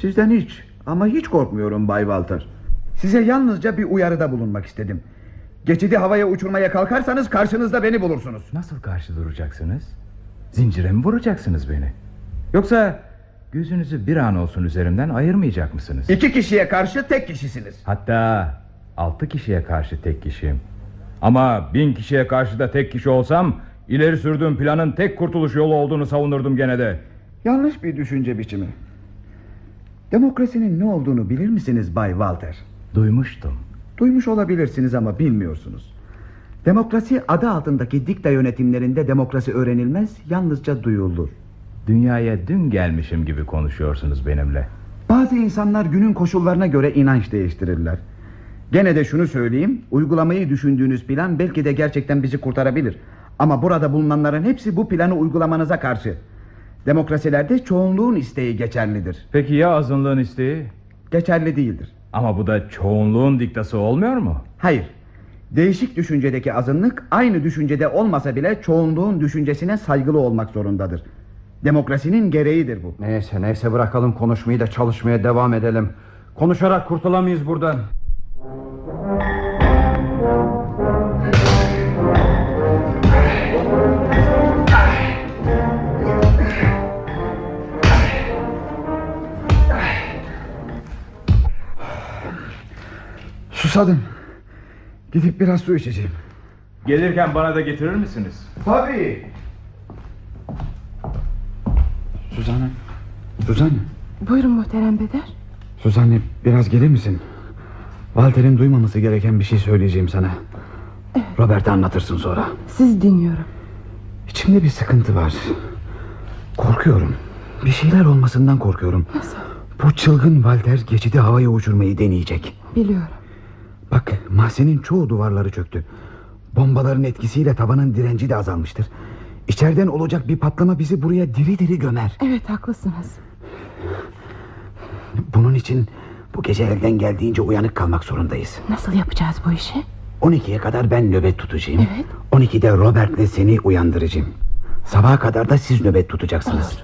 Sizden hiç ama hiç korkmuyorum Bay Walter. Size yalnızca bir uyarıda bulunmak istedim. Geçidi havaya uçurmaya kalkarsanız karşınızda beni bulursunuz. Nasıl karşı duracaksınız? Zincire mi vuracaksınız beni? Yoksa gözünüzü bir an olsun üzerimden ayırmayacak mısınız? İki kişiye karşı tek kişisiniz. Hatta altı kişiye karşı tek kişiyim. Ama bin kişiye karşı da tek kişi olsam... ...ileri sürdüğüm planın tek kurtuluş yolu olduğunu savunurdum gene de. Yanlış bir düşünce biçimi. Demokrasinin ne olduğunu bilir misiniz Bay Walter? Duymuştum. Duymuş olabilirsiniz ama bilmiyorsunuz. Demokrasi adı altındaki dikta yönetimlerinde demokrasi öğrenilmez, yalnızca duyulur. Dünyaya dün gelmişim gibi konuşuyorsunuz benimle. Bazı insanlar günün koşullarına göre inanç değiştirirler. Gene de şunu söyleyeyim, uygulamayı düşündüğünüz plan belki de gerçekten bizi kurtarabilir. Ama burada bulunanların hepsi bu planı uygulamanıza karşı. Demokrasilerde çoğunluğun isteği geçerlidir. Peki ya azınlığın isteği? Geçerli değildir. Ama bu da çoğunluğun diktası olmuyor mu? Hayır. Değişik düşüncedeki azınlık aynı düşüncede olmasa bile çoğunluğun düşüncesine saygılı olmak zorundadır. Demokrasinin gereğidir bu. Neyse neyse bırakalım konuşmayı da çalışmaya devam edelim. Konuşarak kurtulamayız buradan. Susadım. Gidip biraz su içeceğim. Gelirken bana da getirir misiniz? Tabii. Suzanne. Suzanne. Buyurun muhterem Beder. Suzanne biraz gelir misin? Walter'in duymaması gereken bir şey söyleyeceğim sana. Robert'e anlatırsın sonra. Siz dinliyorum. İçimde bir sıkıntı var. Korkuyorum. Bir şeyler olmasından korkuyorum. Nasıl? Bu çılgın Walter geçidi havaya uçurmayı deneyecek. Biliyorum. Bak mahzenin çoğu duvarları çöktü. Bombaların etkisiyle tavanın direnci de azalmıştır. İçeriden olacak bir patlama bizi buraya diri diri gömer. Evet haklısınız. Bunun için bu gece elden geldiğince uyanık kalmak zorundayız. Nasıl yapacağız bu işi? 12'ye kadar ben nöbet tutacağım. Evet. 12'de Robert'le seni uyandıracağım. Sabaha kadar da siz nöbet tutacaksınız.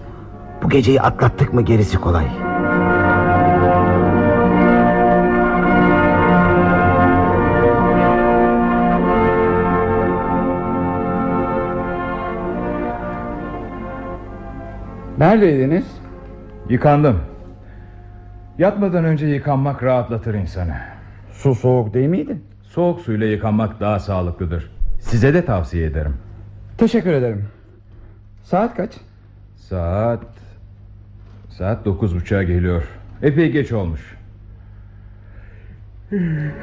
Bu geceyi atlattık mı gerisi kolay. Neredeydiniz? Yıkandım. Yatmadan önce yıkanmak rahatlatır insanı. Su soğuk değil miydi? Soğuk suyla yıkanmak daha sağlıklıdır. Size de tavsiye ederim. Teşekkür ederim. Saat kaç? Saat... Saat dokuz buçuğa geliyor. Epey geç olmuş.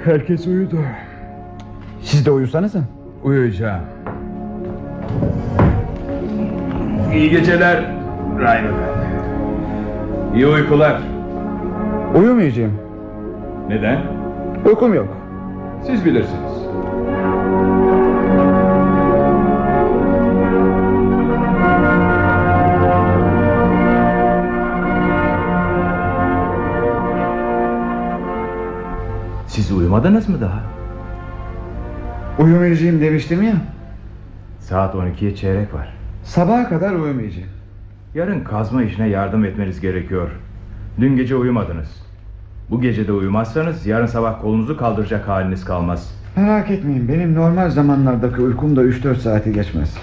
Herkes uyudu. Siz de uyusanıza. Uyuyacağım. İyi geceler Rahim Efendi. İyi uykular. Uyumayacağım. Neden? Uykum yok. Siz bilirsiniz. Siz uyumadınız mı daha? Uyumayacağım demiştim ya. Saat 12'ye çeyrek var. Sabaha kadar uyumayacağım. Yarın kazma işine yardım etmeniz gerekiyor. Dün gece uyumadınız. Bu gece de uyumazsanız yarın sabah kolunuzu kaldıracak haliniz kalmaz. Merak etmeyin benim normal zamanlardaki uykum da 3-4 saati geçmez.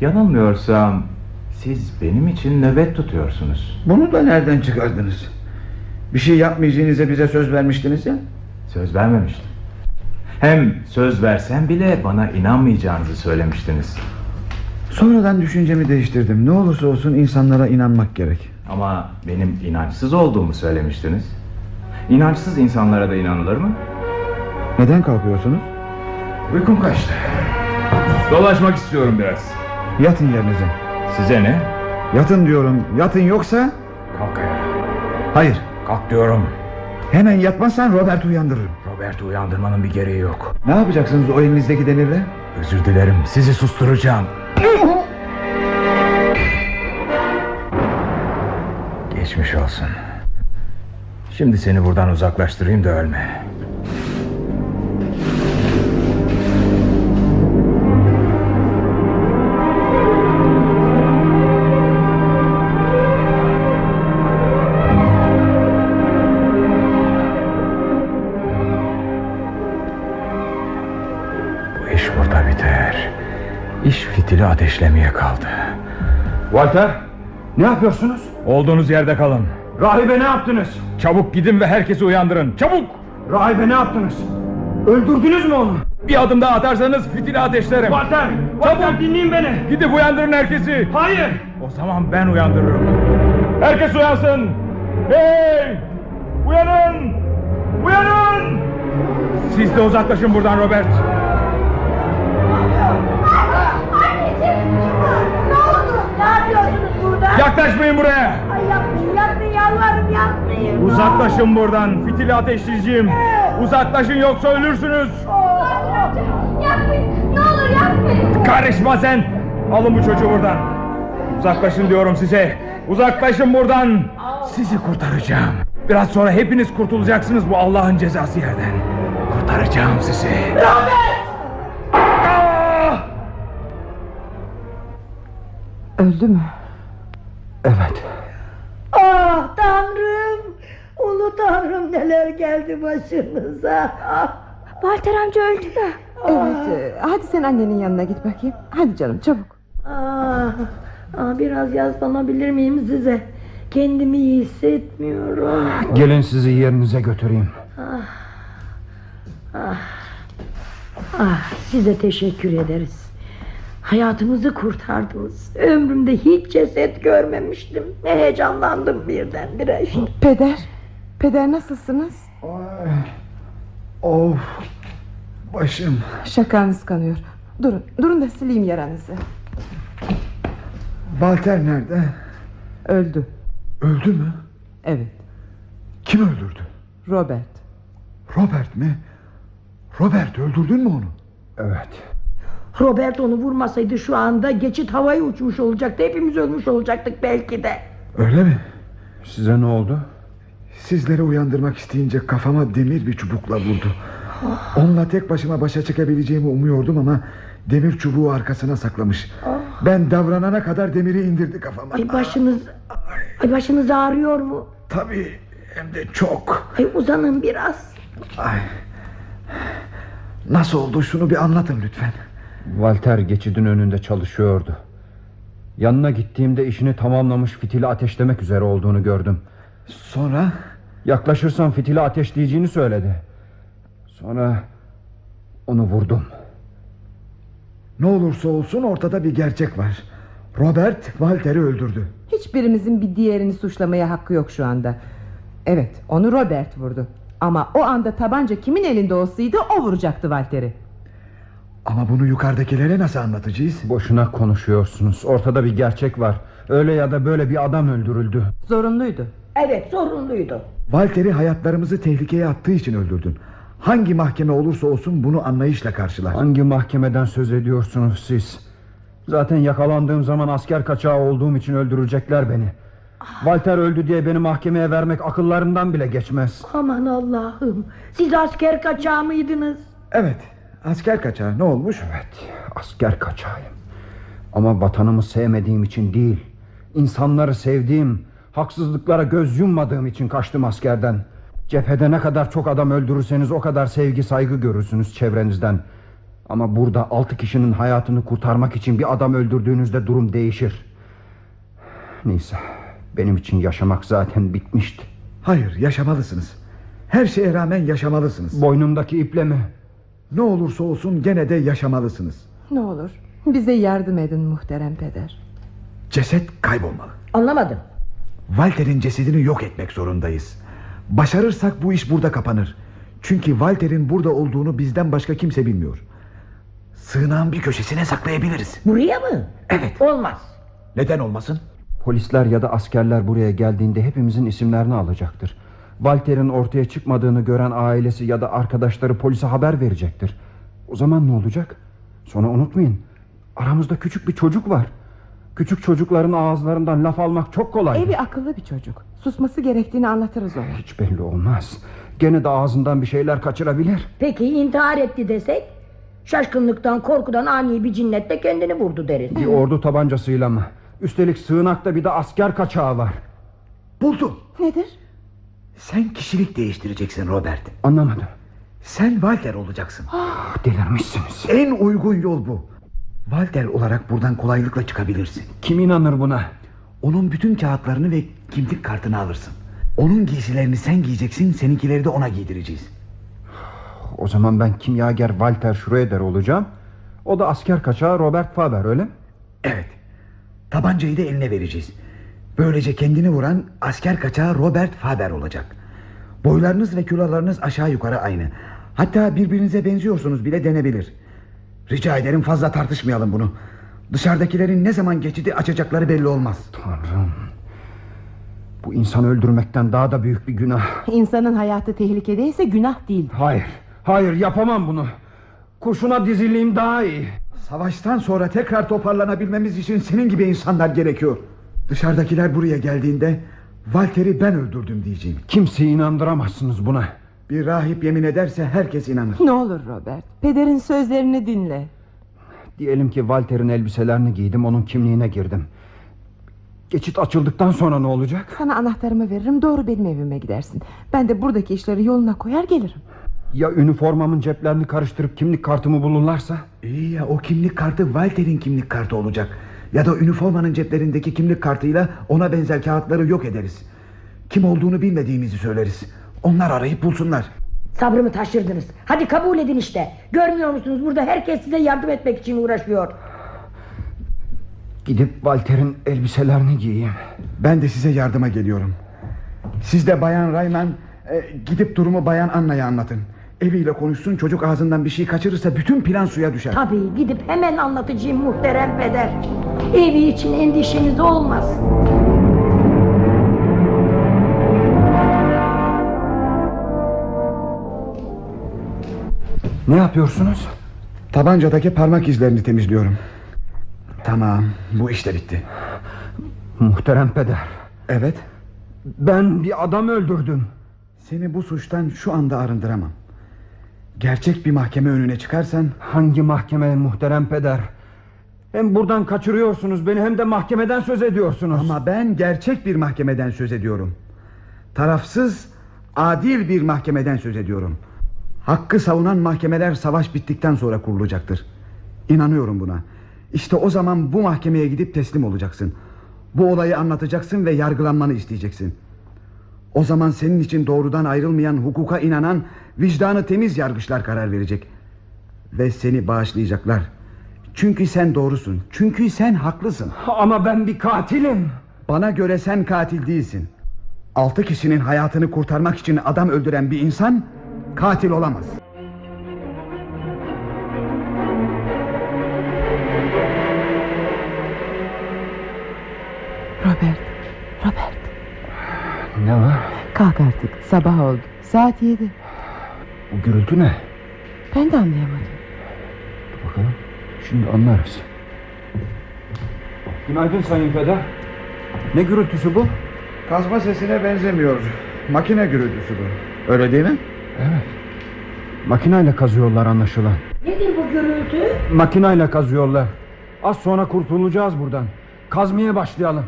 Yanılmıyorsam siz benim için nöbet tutuyorsunuz. Bunu da nereden çıkardınız? Bir şey yapmayacağınıza bize söz vermiştiniz ya. Söz vermemiştim. Hem söz versem bile bana inanmayacağınızı söylemiştiniz. Sonradan düşüncemi değiştirdim. Ne olursa olsun insanlara inanmak gerek. Ama benim inançsız olduğumu söylemiştiniz. İnançsız insanlara da inanılır mı? Neden kalkıyorsunuz? Uykum kaçtı. Dolaşmak istiyorum biraz. Yatın yerinize. Size ne? Yatın diyorum. Yatın yoksa... Kalk ayağa. Hayır. Kalk diyorum. Hemen yatmazsan Robert'ı uyandırırım. Robert'i uyandırmanın bir gereği yok. Ne yapacaksınız o elinizdeki demirle? Özür dilerim. Sizi susturacağım. Geçmiş olsun. Şimdi seni buradan uzaklaştırayım da ölme. Kaldı. Walter ne yapıyorsunuz? Olduğunuz yerde kalın. Rahibe ne yaptınız? Çabuk gidin ve herkesi uyandırın. Çabuk! Rahibe ne yaptınız? Öldürdünüz mü onu? Bir adım daha atarsanız fitili ateşlerim. Walter! Walter dinleyin beni! Gidip uyandırın herkesi. Hayır! O zaman ben uyandırırım. Herkes uyansın. Hey! Uyanın! Uyanın! Siz de uzaklaşın buradan Robert. Yaklaşmayın buraya. Ay yapmayın yapmayın yalvarırım yapmayın. Uzaklaşın buradan. Fitili ateşleyeceğim. Uzaklaşın yoksa ölürsünüz. Yapmayın ne olur yapmayın. Karışma sen. Alın bu çocuğu buradan. Uzaklaşın diyorum size. Uzaklaşın buradan. Sizi kurtaracağım. Biraz sonra hepiniz kurtulacaksınız bu Allah'ın cezası yerden. Kurtaracağım sizi. Öldü mü? Evet. Ah tanrım. Ulu tanrım neler geldi başınıza. Ah, Walter amca öldü mü? Evet. e, hadi sen annenin yanına git bakayım. Hadi canım çabuk. ah, ah, biraz yaslanabilir miyim size? Kendimi iyi hissetmiyorum. Gelin sizi yerinize götüreyim. Ah, Ah, ah, size teşekkür ederiz. Hayatımızı kurtardınız. Ömrümde hiç ceset görmemiştim. Ne heyecanlandım birdenbire işte. Peder, peder nasılsınız? Of başım. Şakanız kanıyor. Durun, durun da sileyim yaranızı. Walter nerede? Öldü. Öldü mü? Evet, Kim öldürdü? Robert. Robert mi? Robert öldürdün mü onu? Evet. Robert onu vurmasaydı şu anda geçit havaya uçmuş olacaktı. Hepimiz ölmüş olacaktık belki de. Öyle mi? Size ne oldu? Sizleri uyandırmak isteyince kafama demir bir çubukla vurdu. Onunla tek başıma başa çıkabileceğimi umuyordum ama demir çubuğu arkasına saklamış. Ben davranana kadar demiri indirdi kafama. Ay başınız ay başınız ağrıyor mu? Tabii hem de çok. Ay uzanın biraz. Ay. Nasıl oldu şunu bir anlatın lütfen. Walter geçidin önünde çalışıyordu. Yanına gittiğimde işini tamamlamış fitili ateşlemek üzere olduğunu gördüm. Sonra? Yaklaşırsam fitili ateşleyeceğini söyledi. Sonra onu vurdum. Ne olursa olsun ortada bir gerçek var. Robert Walter'i öldürdü. Hiçbirimizin bir diğerini suçlamaya hakkı yok şu anda. Evet, onu Robert vurdu. Ama o anda tabanca kimin elinde olsaydı o vuracaktı Walter'i. Ama bunu yukarıdakilere nasıl anlatacağız? Boşuna konuşuyorsunuz. Ortada bir gerçek var. Öyle ya da böyle bir adam öldürüldü. Zorunluydu. Evet zorunluydu. Walter'i hayatlarımızı tehlikeye attığı için öldürdün. Hangi mahkeme olursa olsun bunu anlayışla karşılar. Hangi mahkemeden söz ediyorsunuz siz? Zaten yakalandığım zaman asker kaçağı olduğum için öldürecekler beni. Walter öldü diye beni mahkemeye vermek akıllarından bile geçmez. Aman Allah'ım. Siz asker kaçağı mıydınız? Evet asker kaçağı ne olmuş? Evet asker kaçağıyım. Ama vatanımı sevmediğim için değil. İnsanları sevdiğim, haksızlıklara göz yummadığım için kaçtım askerden. Cephede ne kadar çok adam öldürürseniz o kadar sevgi saygı görürsünüz çevrenizden. Ama burada altı kişinin hayatını kurtarmak için bir adam öldürdüğünüzde durum değişir. Neyse benim için yaşamak zaten bitmişti. Hayır yaşamalısınız. Her şeye rağmen yaşamalısınız. Boynumdaki iple mi? Ne olursa olsun gene de yaşamalısınız. Ne olur bize yardım edin muhterem peder. Ceset kaybolmalı. Anlamadım. Walter'in cesedini yok etmek zorundayız. Başarırsak bu iş burada kapanır. Çünkü Walter'in burada olduğunu bizden başka kimse bilmiyor. Sığınağın bir köşesine saklayabiliriz. Buraya mı? Evet. Olmaz. Neden olmasın? Polisler ya da askerler buraya geldiğinde hepimizin isimlerini alacaktır. Walter'in ortaya çıkmadığını gören ailesi ya da arkadaşları polise haber verecektir. O zaman ne olacak? Sonra unutmayın. Aramızda küçük bir çocuk var. Küçük çocukların ağızlarından laf almak çok kolay. Evi akıllı bir çocuk. Susması gerektiğini anlatırız ona. Hiç belli olmaz. Gene de ağzından bir şeyler kaçırabilir. Peki intihar etti desek? Şaşkınlıktan korkudan ani bir cinnetle kendini vurdu deriz. Bir ordu tabancasıyla mı? Üstelik sığınakta bir de asker kaçağı var. Buldum. Nedir? Sen kişilik değiştireceksin Robert. Anlamadım. Sen Walter olacaksın. Delirmişsiniz. En uygun yol bu. Walter olarak buradan kolaylıkla çıkabilirsin. Kim inanır buna? Onun bütün kağıtlarını ve kimlik kartını alırsın. Onun giysilerini sen giyeceksin, seninkileri de ona giydireceğiz. O zaman ben kimyager Walter Schroeder olacağım. O da asker kaçağı Robert Faber öyle mi? Evet. Tabancayı da eline vereceğiz. Böylece kendini vuran asker kaçağı Robert Faber olacak. Boylarınız ve kilolarınız aşağı yukarı aynı. Hatta birbirinize benziyorsunuz bile denebilir. Rica ederim fazla tartışmayalım bunu. Dışarıdakilerin ne zaman geçidi açacakları belli olmaz. Tanrım. Bu insan öldürmekten daha da büyük bir günah. İnsanın hayatı tehlikedeyse günah değil. Hayır. Hayır yapamam bunu. Kurşuna dizileyim daha iyi. Savaştan sonra tekrar toparlanabilmemiz için senin gibi insanlar gerekiyor. Dışarıdakiler buraya geldiğinde Walter'i ben öldürdüm diyeceğim. Kimseyi inandıramazsınız buna. Bir rahip yemin ederse herkes inanır. Ne olur Robert. Pederin sözlerini dinle. Diyelim ki Walter'in elbiselerini giydim onun kimliğine girdim. Geçit açıldıktan sonra ne olacak? Sana anahtarımı veririm doğru benim evime gidersin. Ben de buradaki işleri yoluna koyar gelirim. Ya üniformamın ceplerini karıştırıp kimlik kartımı bulurlarsa? İyi ya o kimlik kartı Walter'in kimlik kartı olacak. Ya da üniformanın ceplerindeki kimlik kartıyla ona benzer kağıtları yok ederiz. Kim olduğunu bilmediğimizi söyleriz. Onlar arayıp bulsunlar. Sabrımı taşırdınız. Hadi kabul edin işte. Görmüyor musunuz burada herkes size yardım etmek için uğraşıyor. Gidip Walter'in elbiselerini giyeyim. Ben de size yardıma geliyorum. Siz de Bayan Rayman e, gidip durumu Bayan Anna'ya anlatın. Eviyle konuşsun çocuk ağzından bir şey kaçırırsa bütün plan suya düşer. Tabii gidip hemen anlatacağım muhterem peder. Evi için endişeniz olmaz. Ne yapıyorsunuz? Tabancadaki parmak izlerini temizliyorum. Tamam bu işte bitti. Muhterem peder. Evet. Ben bir adam öldürdüm. Seni bu suçtan şu anda arındıramam. Gerçek bir mahkeme önüne çıkarsan... Hangi mahkeme muhterem peder? Hem buradan kaçırıyorsunuz beni hem de mahkemeden söz ediyorsunuz. Ama ben gerçek bir mahkemeden söz ediyorum. Tarafsız, adil bir mahkemeden söz ediyorum. Hakkı savunan mahkemeler savaş bittikten sonra kurulacaktır. İnanıyorum buna. İşte o zaman bu mahkemeye gidip teslim olacaksın. Bu olayı anlatacaksın ve yargılanmanı isteyeceksin. O zaman senin için doğrudan ayrılmayan hukuka inanan vicdanı temiz yargıçlar karar verecek. Ve seni bağışlayacaklar. Çünkü sen doğrusun. Çünkü sen haklısın. Ama ben bir katilim. Bana göre sen katil değilsin. Altı kişinin hayatını kurtarmak için adam öldüren bir insan katil olamaz. Robert, Robert Ne var? kalk artık sabah oldu saat yedi Bu gürültü ne? Ben de anlayamadım Bakalım. Şimdi anlarız. Günaydın sayın peder. Ne gürültüsü bu? Kazma sesine benzemiyor. Makine gürültüsü bu. Öyle değil mi? Evet. Makinayla kazıyorlar anlaşılan. Nedir bu gürültü? Makinayla kazıyorlar. Az sonra kurtulacağız buradan. Kazmaya başlayalım.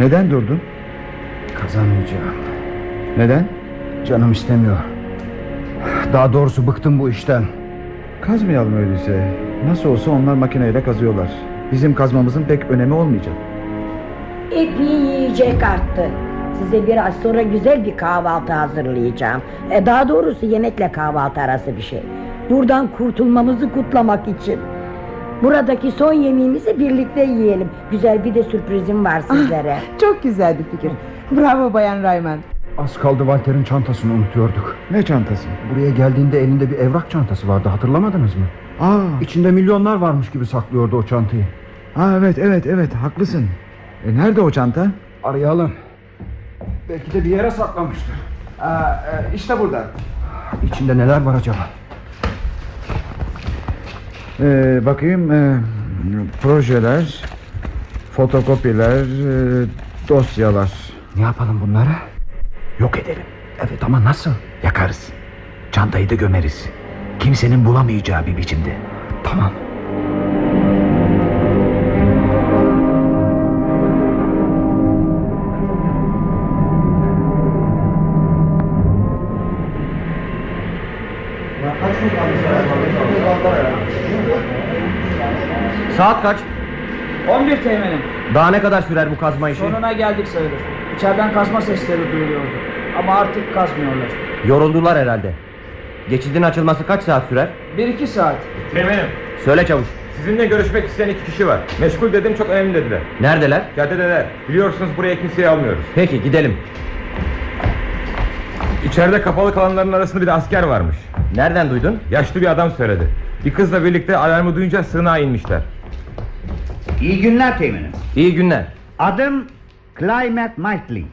Neden durdun? Kazamayacağım. Neden? Canım istemiyor. Daha doğrusu bıktım bu işten. Kazmayalım öyleyse. Nasıl olsa onlar makineyle kazıyorlar. Bizim kazmamızın pek önemi olmayacak. Epey yiyecek arttı. Size biraz sonra güzel bir kahvaltı hazırlayacağım. E, daha doğrusu yemekle kahvaltı arası bir şey. Buradan kurtulmamızı kutlamak için. Buradaki son yemeğimizi birlikte yiyelim. Güzel bir de sürprizim var sizlere. Çok güzel bir fikir Bravo Bayan Rayman Az kaldı Walter'in çantasını unutuyorduk. Ne çantası? Buraya geldiğinde elinde bir evrak çantası vardı hatırlamadınız mı? Aa, İçinde milyonlar varmış gibi saklıyordu o çantayı. aa evet evet evet haklısın. E, nerede o çanta? Arayalım. Belki de bir yere saklamıştır. Aa, işte burada. İçinde neler var acaba? Ee, bakayım ee, projeler, fotokopiler, ee, dosyalar. Ne yapalım bunları? Yok edelim. Evet ama nasıl? Yakarız. Çantayı da gömeriz. Kimsenin bulamayacağı bir biçimde. Tamam. Saat kaç? 11 teğmenim. Daha ne kadar sürer bu kazma işi? Sonuna geldik sayılır. İçeriden kazma sesleri duyuluyordu. Ama artık kazmıyorlar. Yoruldular herhalde. Geçidin açılması kaç saat sürer? 1-2 saat. Teğmenim Söyle çavuş. sizinle görüşmek isteyen iki kişi var. Meşgul dedim çok önemli dediler. Neredeler? Caddedeler. Biliyorsunuz buraya kimseyi almıyoruz. Peki gidelim. İçeride kapalı kalanların arasında bir de asker varmış. Nereden duydun? Yaşlı bir adam söyledi. Bir kızla birlikte alarmı duyunca sığınağa inmişler. İyi günler teğmenim. İyi günler. Adım Clymet Knightley.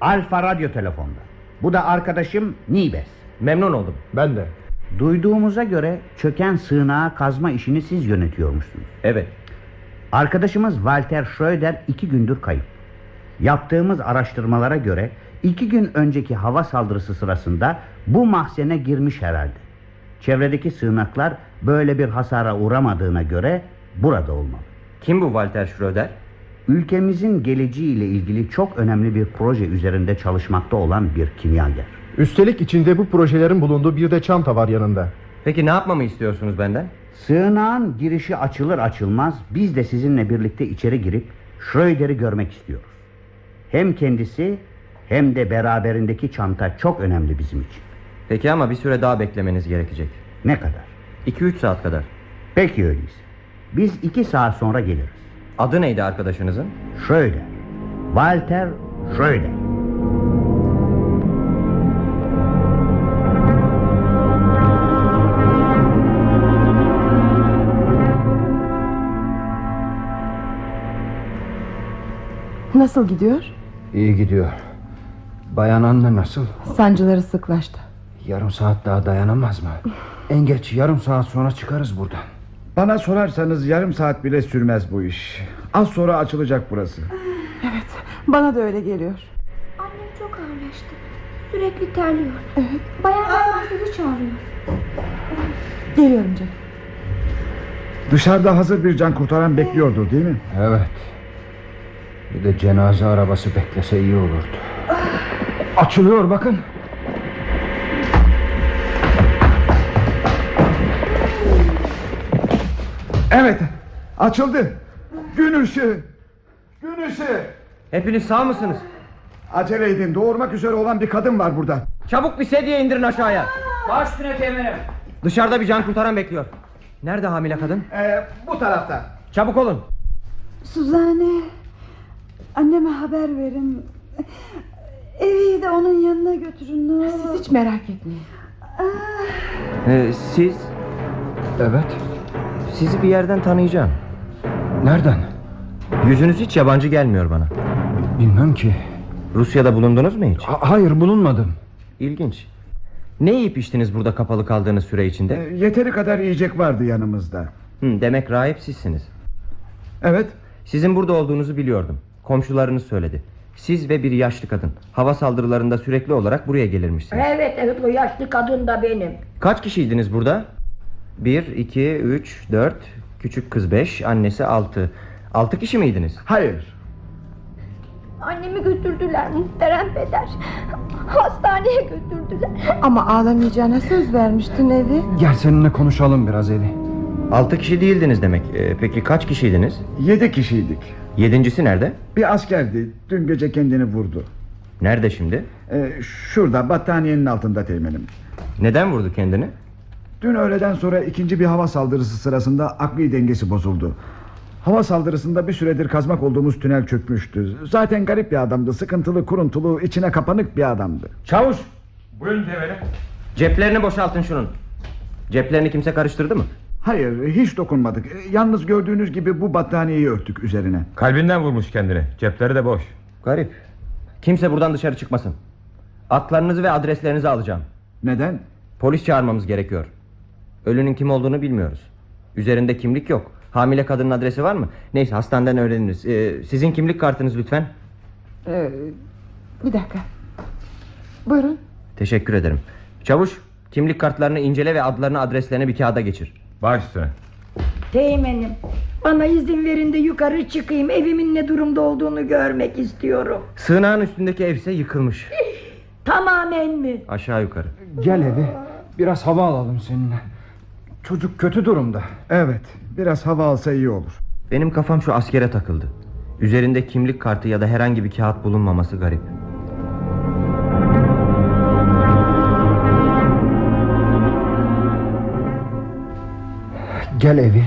Alfa Radyo Telefonda. Bu da arkadaşım Nibes. Memnun oldum. Ben de. Duyduğumuza göre çöken sığınağı kazma işini siz yönetiyormuşsunuz. Evet. Arkadaşımız Walter Schroeder iki gündür kayıp. Yaptığımız araştırmalara göre iki gün önceki hava saldırısı sırasında bu mahzene girmiş herhalde. Çevredeki sığınaklar böyle bir hasara uğramadığına göre burada olmalı. Kim bu Walter Schröder? Ülkemizin geleceğiyle ilgili çok önemli bir proje üzerinde çalışmakta olan bir kimyager. Üstelik içinde bu projelerin bulunduğu bir de çanta var yanında. Peki ne yapmamı istiyorsunuz benden? Sığınağın girişi açılır açılmaz biz de sizinle birlikte içeri girip Schroeder'i görmek istiyoruz. Hem kendisi hem de beraberindeki çanta çok önemli bizim için. Peki ama bir süre daha beklemeniz gerekecek. Ne kadar? 2-3 saat kadar. Peki öyleyse. Biz iki saat sonra geliriz. Adı neydi arkadaşınızın? Schroeder. Walter Schroeder. Nasıl gidiyor? İyi gidiyor. Bayan anne nasıl? Sancıları sıklaştı. Yarım saat daha dayanamaz mı? En geç yarım saat sonra çıkarız buradan. Bana sorarsanız yarım saat bile sürmez bu iş. Az sonra açılacak burası. Evet bana da öyle geliyor. Annem çok ağırlaştı. Sürekli terliyor. Evet. Bayan Erman sizi çağırıyor. Geliyorum canım. Dışarıda hazır bir can kurtaran bekliyordur değil mi? Evet. Bir de cenaze arabası beklese iyi olurdu. Açılıyor bakın. Evet açıldı. Gün ışığı. Gün ışığı. Hepiniz sağ mısınız? Acele edin doğurmak üzere olan bir kadın var burada. Çabuk bir sedye indirin aşağıya. Baş üstüne teğmenim. Dışarıda bir can kurtaran bekliyor. Nerede hamile kadın? Ee, bu tarafta. Çabuk olun. Suzanne Anneme haber verin Evi de onun yanına götürün ne olur. Siz hiç merak etmeyin Ee, siz? Evet. Sizi bir yerden tanıyacağım. Nereden? Yüzünüz hiç yabancı gelmiyor bana. Bilmem ki. Rusya'da bulundunuz mu hiç? Ha- hayır bulunmadım. İlginç. Ne yiyip içtiniz burada kapalı kaldığınız süre içinde? Ee, yeteri kadar yiyecek vardı yanımızda. Hı, demek rahip sizsiniz. Evet. Sizin burada olduğunuzu biliyordum. Komşularınız söyledi. Siz ve bir yaşlı kadın hava saldırılarında sürekli olarak buraya gelirmişsiniz. Evet evet o yaşlı kadın da benim. Kaç kişiydiniz burada? Bir, iki, üç, dört, küçük kız beş, annesi altı. Altı kişi miydiniz? Hayır. Annemi götürdüler muhterem peder. Hastaneye götürdüler. Ama ağlamayacağına söz vermiştin evi Gel seninle konuşalım biraz Eli. Altı kişi değildiniz demek. Ee, peki kaç kişiydiniz? Yedi kişiydik. Yedincisi nerede? Bir askerdi. Dün gece kendini vurdu. Nerede şimdi? Ee, şurada battaniyenin altında teğmenim. Neden vurdu kendini? Dün öğleden sonra ikinci bir hava saldırısı sırasında akli dengesi bozuldu. Hava saldırısında bir süredir kazmak olduğumuz tünel çökmüştü. Zaten garip bir adamdı. Sıkıntılı, kuruntulu, içine kapanık bir adamdı. Çavuş. Buyurun deverim. Ceplerini boşaltın şunun. Ceplerini kimse karıştırdı mı? Hayır, hiç dokunmadık. Yalnız gördüğünüz gibi bu battaniyeyi örttük üzerine. Kalbinden vurmuş kendini. Cepleri de boş. Garip. Kimse buradan dışarı çıkmasın. Adlarınızı ve adreslerinizi alacağım. Neden? Polis çağırmamız gerekiyor. Ölünün kim olduğunu bilmiyoruz. Üzerinde kimlik yok. Hamile kadının adresi var mı? Neyse hastaneden öğreniriz. Ee, sizin kimlik kartınız lütfen. Ee, Bir dakika Buyurun Teşekkür ederim. Çavuş kimlik kartlarını incele ve adlarını adreslerini bir kağıda geçir. Baş üstüne. Teğmenim bana izin verin de yukarı çıkayım Evimin ne durumda olduğunu görmek istiyorum Sığınağın üstündeki ev ise yıkılmış. Tamamen mi? Aşağı yukarı. Gel evi. Biraz hava alalım seninle. Çocuk kötü durumda. Evet, biraz hava alsa iyi olur. Benim kafam şu askere takıldı. Üzerinde kimlik kartı ya da herhangi bir kağıt bulunmaması garip. Gel evi.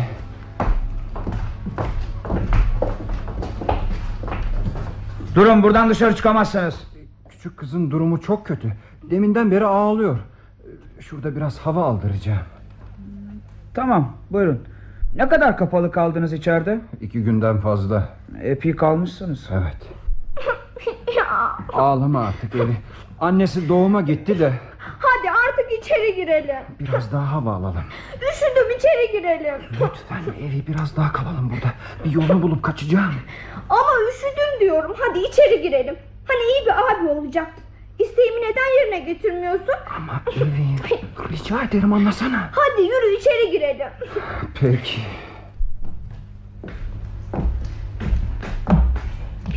Durun buradan dışarı çıkamazsınız. Küçük kızın durumu çok kötü. Deminden beri ağlıyor. Şurada biraz hava aldıracağım. Tamam buyurun. Ne kadar kapalı kaldınız içeride? İki günden fazla. Epey kalmışsınız. Evet. [laughs] Ağlama artık Eli. Annesi doğuma gitti de Hadi artık içeri girelim. biraz daha hava alalım. Üşüdüm içeri girelim. Lütfen evi biraz daha kalalım burada. Bir yolunu bulup kaçacağım. Ama üşüdüm diyorum. Hadi içeri girelim. Hani iyi bir abi olacaktın. İsteğimi neden yerine getirmiyorsun? Ama evi rica ederim anlasana. Hadi yürü içeri girelim. Peki.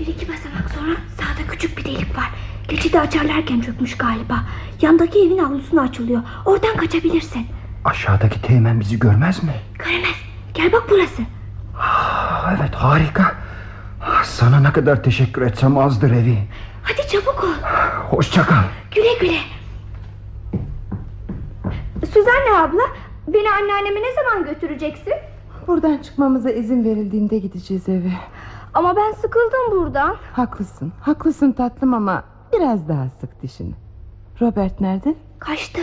Bir iki basamak sonra sağda küçük bir delik var. Geçidi açarlarken çökmüş galiba. Yandaki evin avlusuna açılıyor. Oradan kaçabilirsin. Aşağıdaki teğmen bizi görmez mi? Göremez. Gel bak burası. Ah, evet harika. Sana ne kadar teşekkür etsem azdır evi. Hadi çabuk ol. Hoşça kal. Güle güle. Süzanne abla beni anneanneme ne zaman götüreceksin? Buradan çıkmamıza izin verildiğinde gideceğiz eve. Ama ben sıkıldım buradan. Haklısın. Haklısın tatlım ama biraz daha sık dişini. Robert nerede? Kaçtı.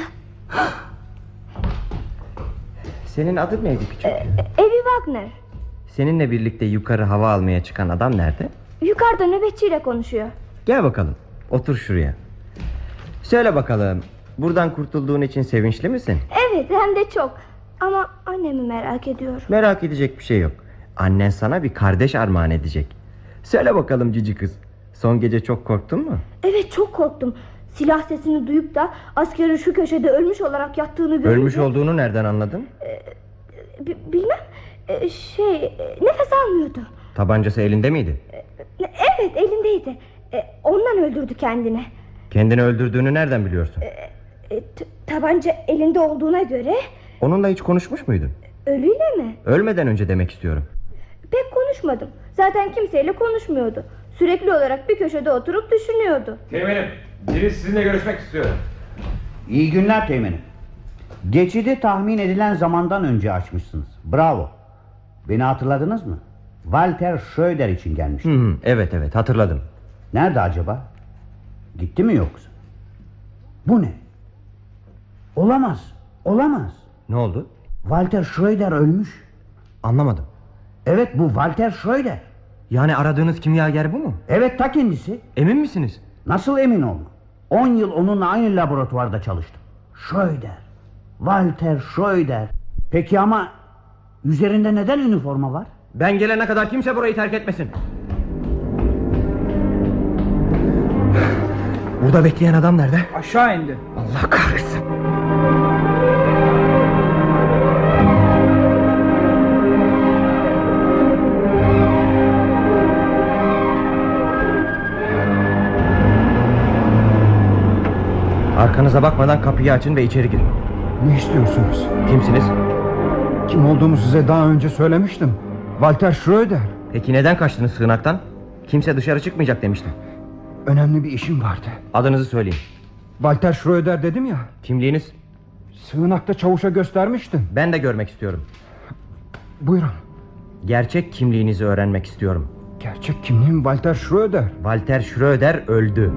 Senin adın neydi küçük? Evi Wagner. Seninle birlikte yukarı hava almaya çıkan adam nerede? Yukarıda nöbetçiyle konuşuyor. Gel bakalım. Otur şuraya. Söyle bakalım. Buradan kurtulduğun için sevinçli misin? Evet hem de çok. Ama annemi merak ediyorum. Merak edecek bir şey yok. Annen sana bir kardeş armağan edecek. Söyle bakalım cici kız. Son gece çok korktun mu? Evet çok korktum. Silah sesini duyup da askerin şu köşede ölmüş olarak yattığını görünce... Ölmüş olduğunu nereden anladın? Bi- bilmem. Ee, şey e, nefes almıyordu. Tabancası elinde miydi? Evet elindeydi. Ee, ondan öldürdü kendini. Kendini öldürdüğünü nereden biliyorsun? Ee, t- tabanca elinde olduğuna göre Onunla hiç konuşmuş muydun? ölüyle mi? Ölmeden önce demek istiyorum. Pek konuşmadım. Zaten kimseyle konuşmuyordu. Sürekli olarak bir köşede oturup düşünüyordu. Teğmenim biri sizinle görüşmek istiyor. İyi günler teğmenim. Geçidi tahmin edilen zamandan önce açmışsınız. Bravo. Beni hatırladınız mı? Walter Schroeder için gelmiş. Hı hı, evet evet hatırladım. Nerede acaba? Gitti mi yoksa? Bu ne? Olamaz. Olamaz. Ne oldu? Walter Schroeder ölmüş. Anlamadım. Evet bu Walter Schroeder. Yani aradığınız kimyager bu mu? Evet ta kendisi. Emin misiniz? Nasıl emin olma? 10 yıl onunla aynı laboratuvarda çalıştım. Schroeder. Walter Schroeder. Peki ama üzerinde neden üniforma var? Ben gelene kadar kimse burayı terk etmesin. Burada bekleyen adam nerede? Aşağı indi. Allah kahretsin. Arkanıza bakmadan kapıyı açın ve içeri girin. Ne istiyorsunuz? Kimsiniz? Kim olduğumu size daha önce söylemiştim. Walter Schroeder. Peki neden kaçtınız sığınaktan? Kimse dışarı çıkmayacak demiştim. Önemli bir işim vardı. Adınızı söyleyin. Walter Schroeder dedim ya. Kimliğiniz? Sığınakta çavuşa göstermiştim. Ben de görmek istiyorum. Buyurun. Gerçek kimliğinizi öğrenmek istiyorum. Gerçek kimliğim Walter Schroeder. Walter Schröder öldü.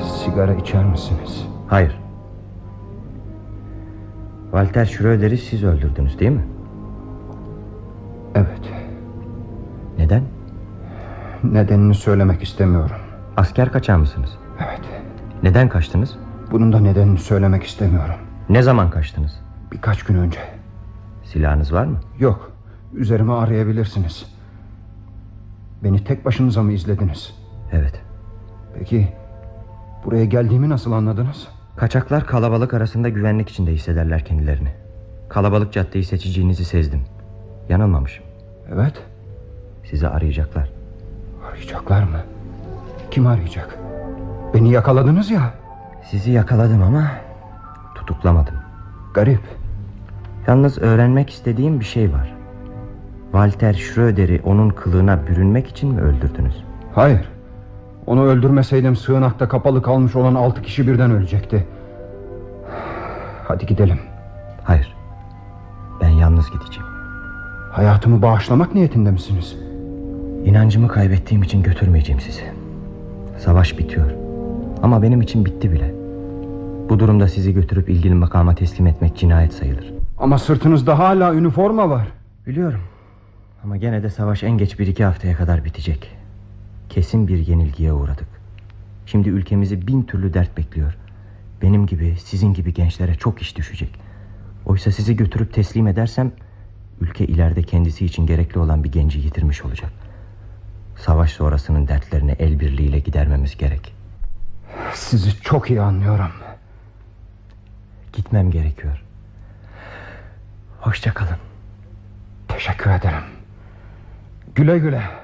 Sigara içer misiniz? Hayır. Walter Schröder'i siz öldürdünüz değil mi? Evet. Neden? Nedenini söylemek istemiyorum. Asker kaçağı mısınız? Evet. Neden kaçtınız? Bunun da nedenini söylemek istemiyorum. Ne zaman kaçtınız? Birkaç gün önce. Silahınız var mı? Yok. Üzerime arayabilirsiniz. Beni tek başınıza mı izlediniz? Evet. Peki buraya geldiğimi nasıl anladınız? Kaçaklar kalabalık arasında güvenlik içinde hissederler kendilerini. Kalabalık caddeyi seçeceğinizi sezdim. Yanılmamışım. Evet. Sizi arayacaklar. Arayacaklar mı? Kim arayacak? Beni yakaladınız ya. Sizi yakaladım ama tutuklamadım. Garip. Yalnız öğrenmek istediğim bir şey var. Walter Schröder'i onun kılığına bürünmek için mi öldürdünüz? Hayır. Onu öldürmeseydim sığınakta kapalı kalmış olan altı kişi birden ölecekti. Hadi gidelim. Hayır. Ben yalnız gideceğim. Hayatımı bağışlamak niyetinde misiniz? İnancımı kaybettiğim için götürmeyeceğim sizi. Savaş bitiyor. Ama benim için bitti bile. Bu durumda sizi götürüp ilgili makama teslim etmek cinayet sayılır. Ama sırtınızda hala üniforma var. Biliyorum. Ama gene de savaş en geç bir iki haftaya kadar bitecek. Kesin bir yenilgiye uğradık. Şimdi ülkemizi bin türlü dert bekliyor. Benim gibi, sizin gibi gençlere çok iş düşecek. Oysa sizi götürüp teslim edersem... ...ülke ileride kendisi için gerekli olan bir genci yitirmiş olacak. Savaş sonrasının dertlerini el birliğiyle gidermemiz gerek. Sizi çok iyi anlıyorum. Gitmem gerekiyor. Hoşça kalın. Teşekkür ederim. Güle güle.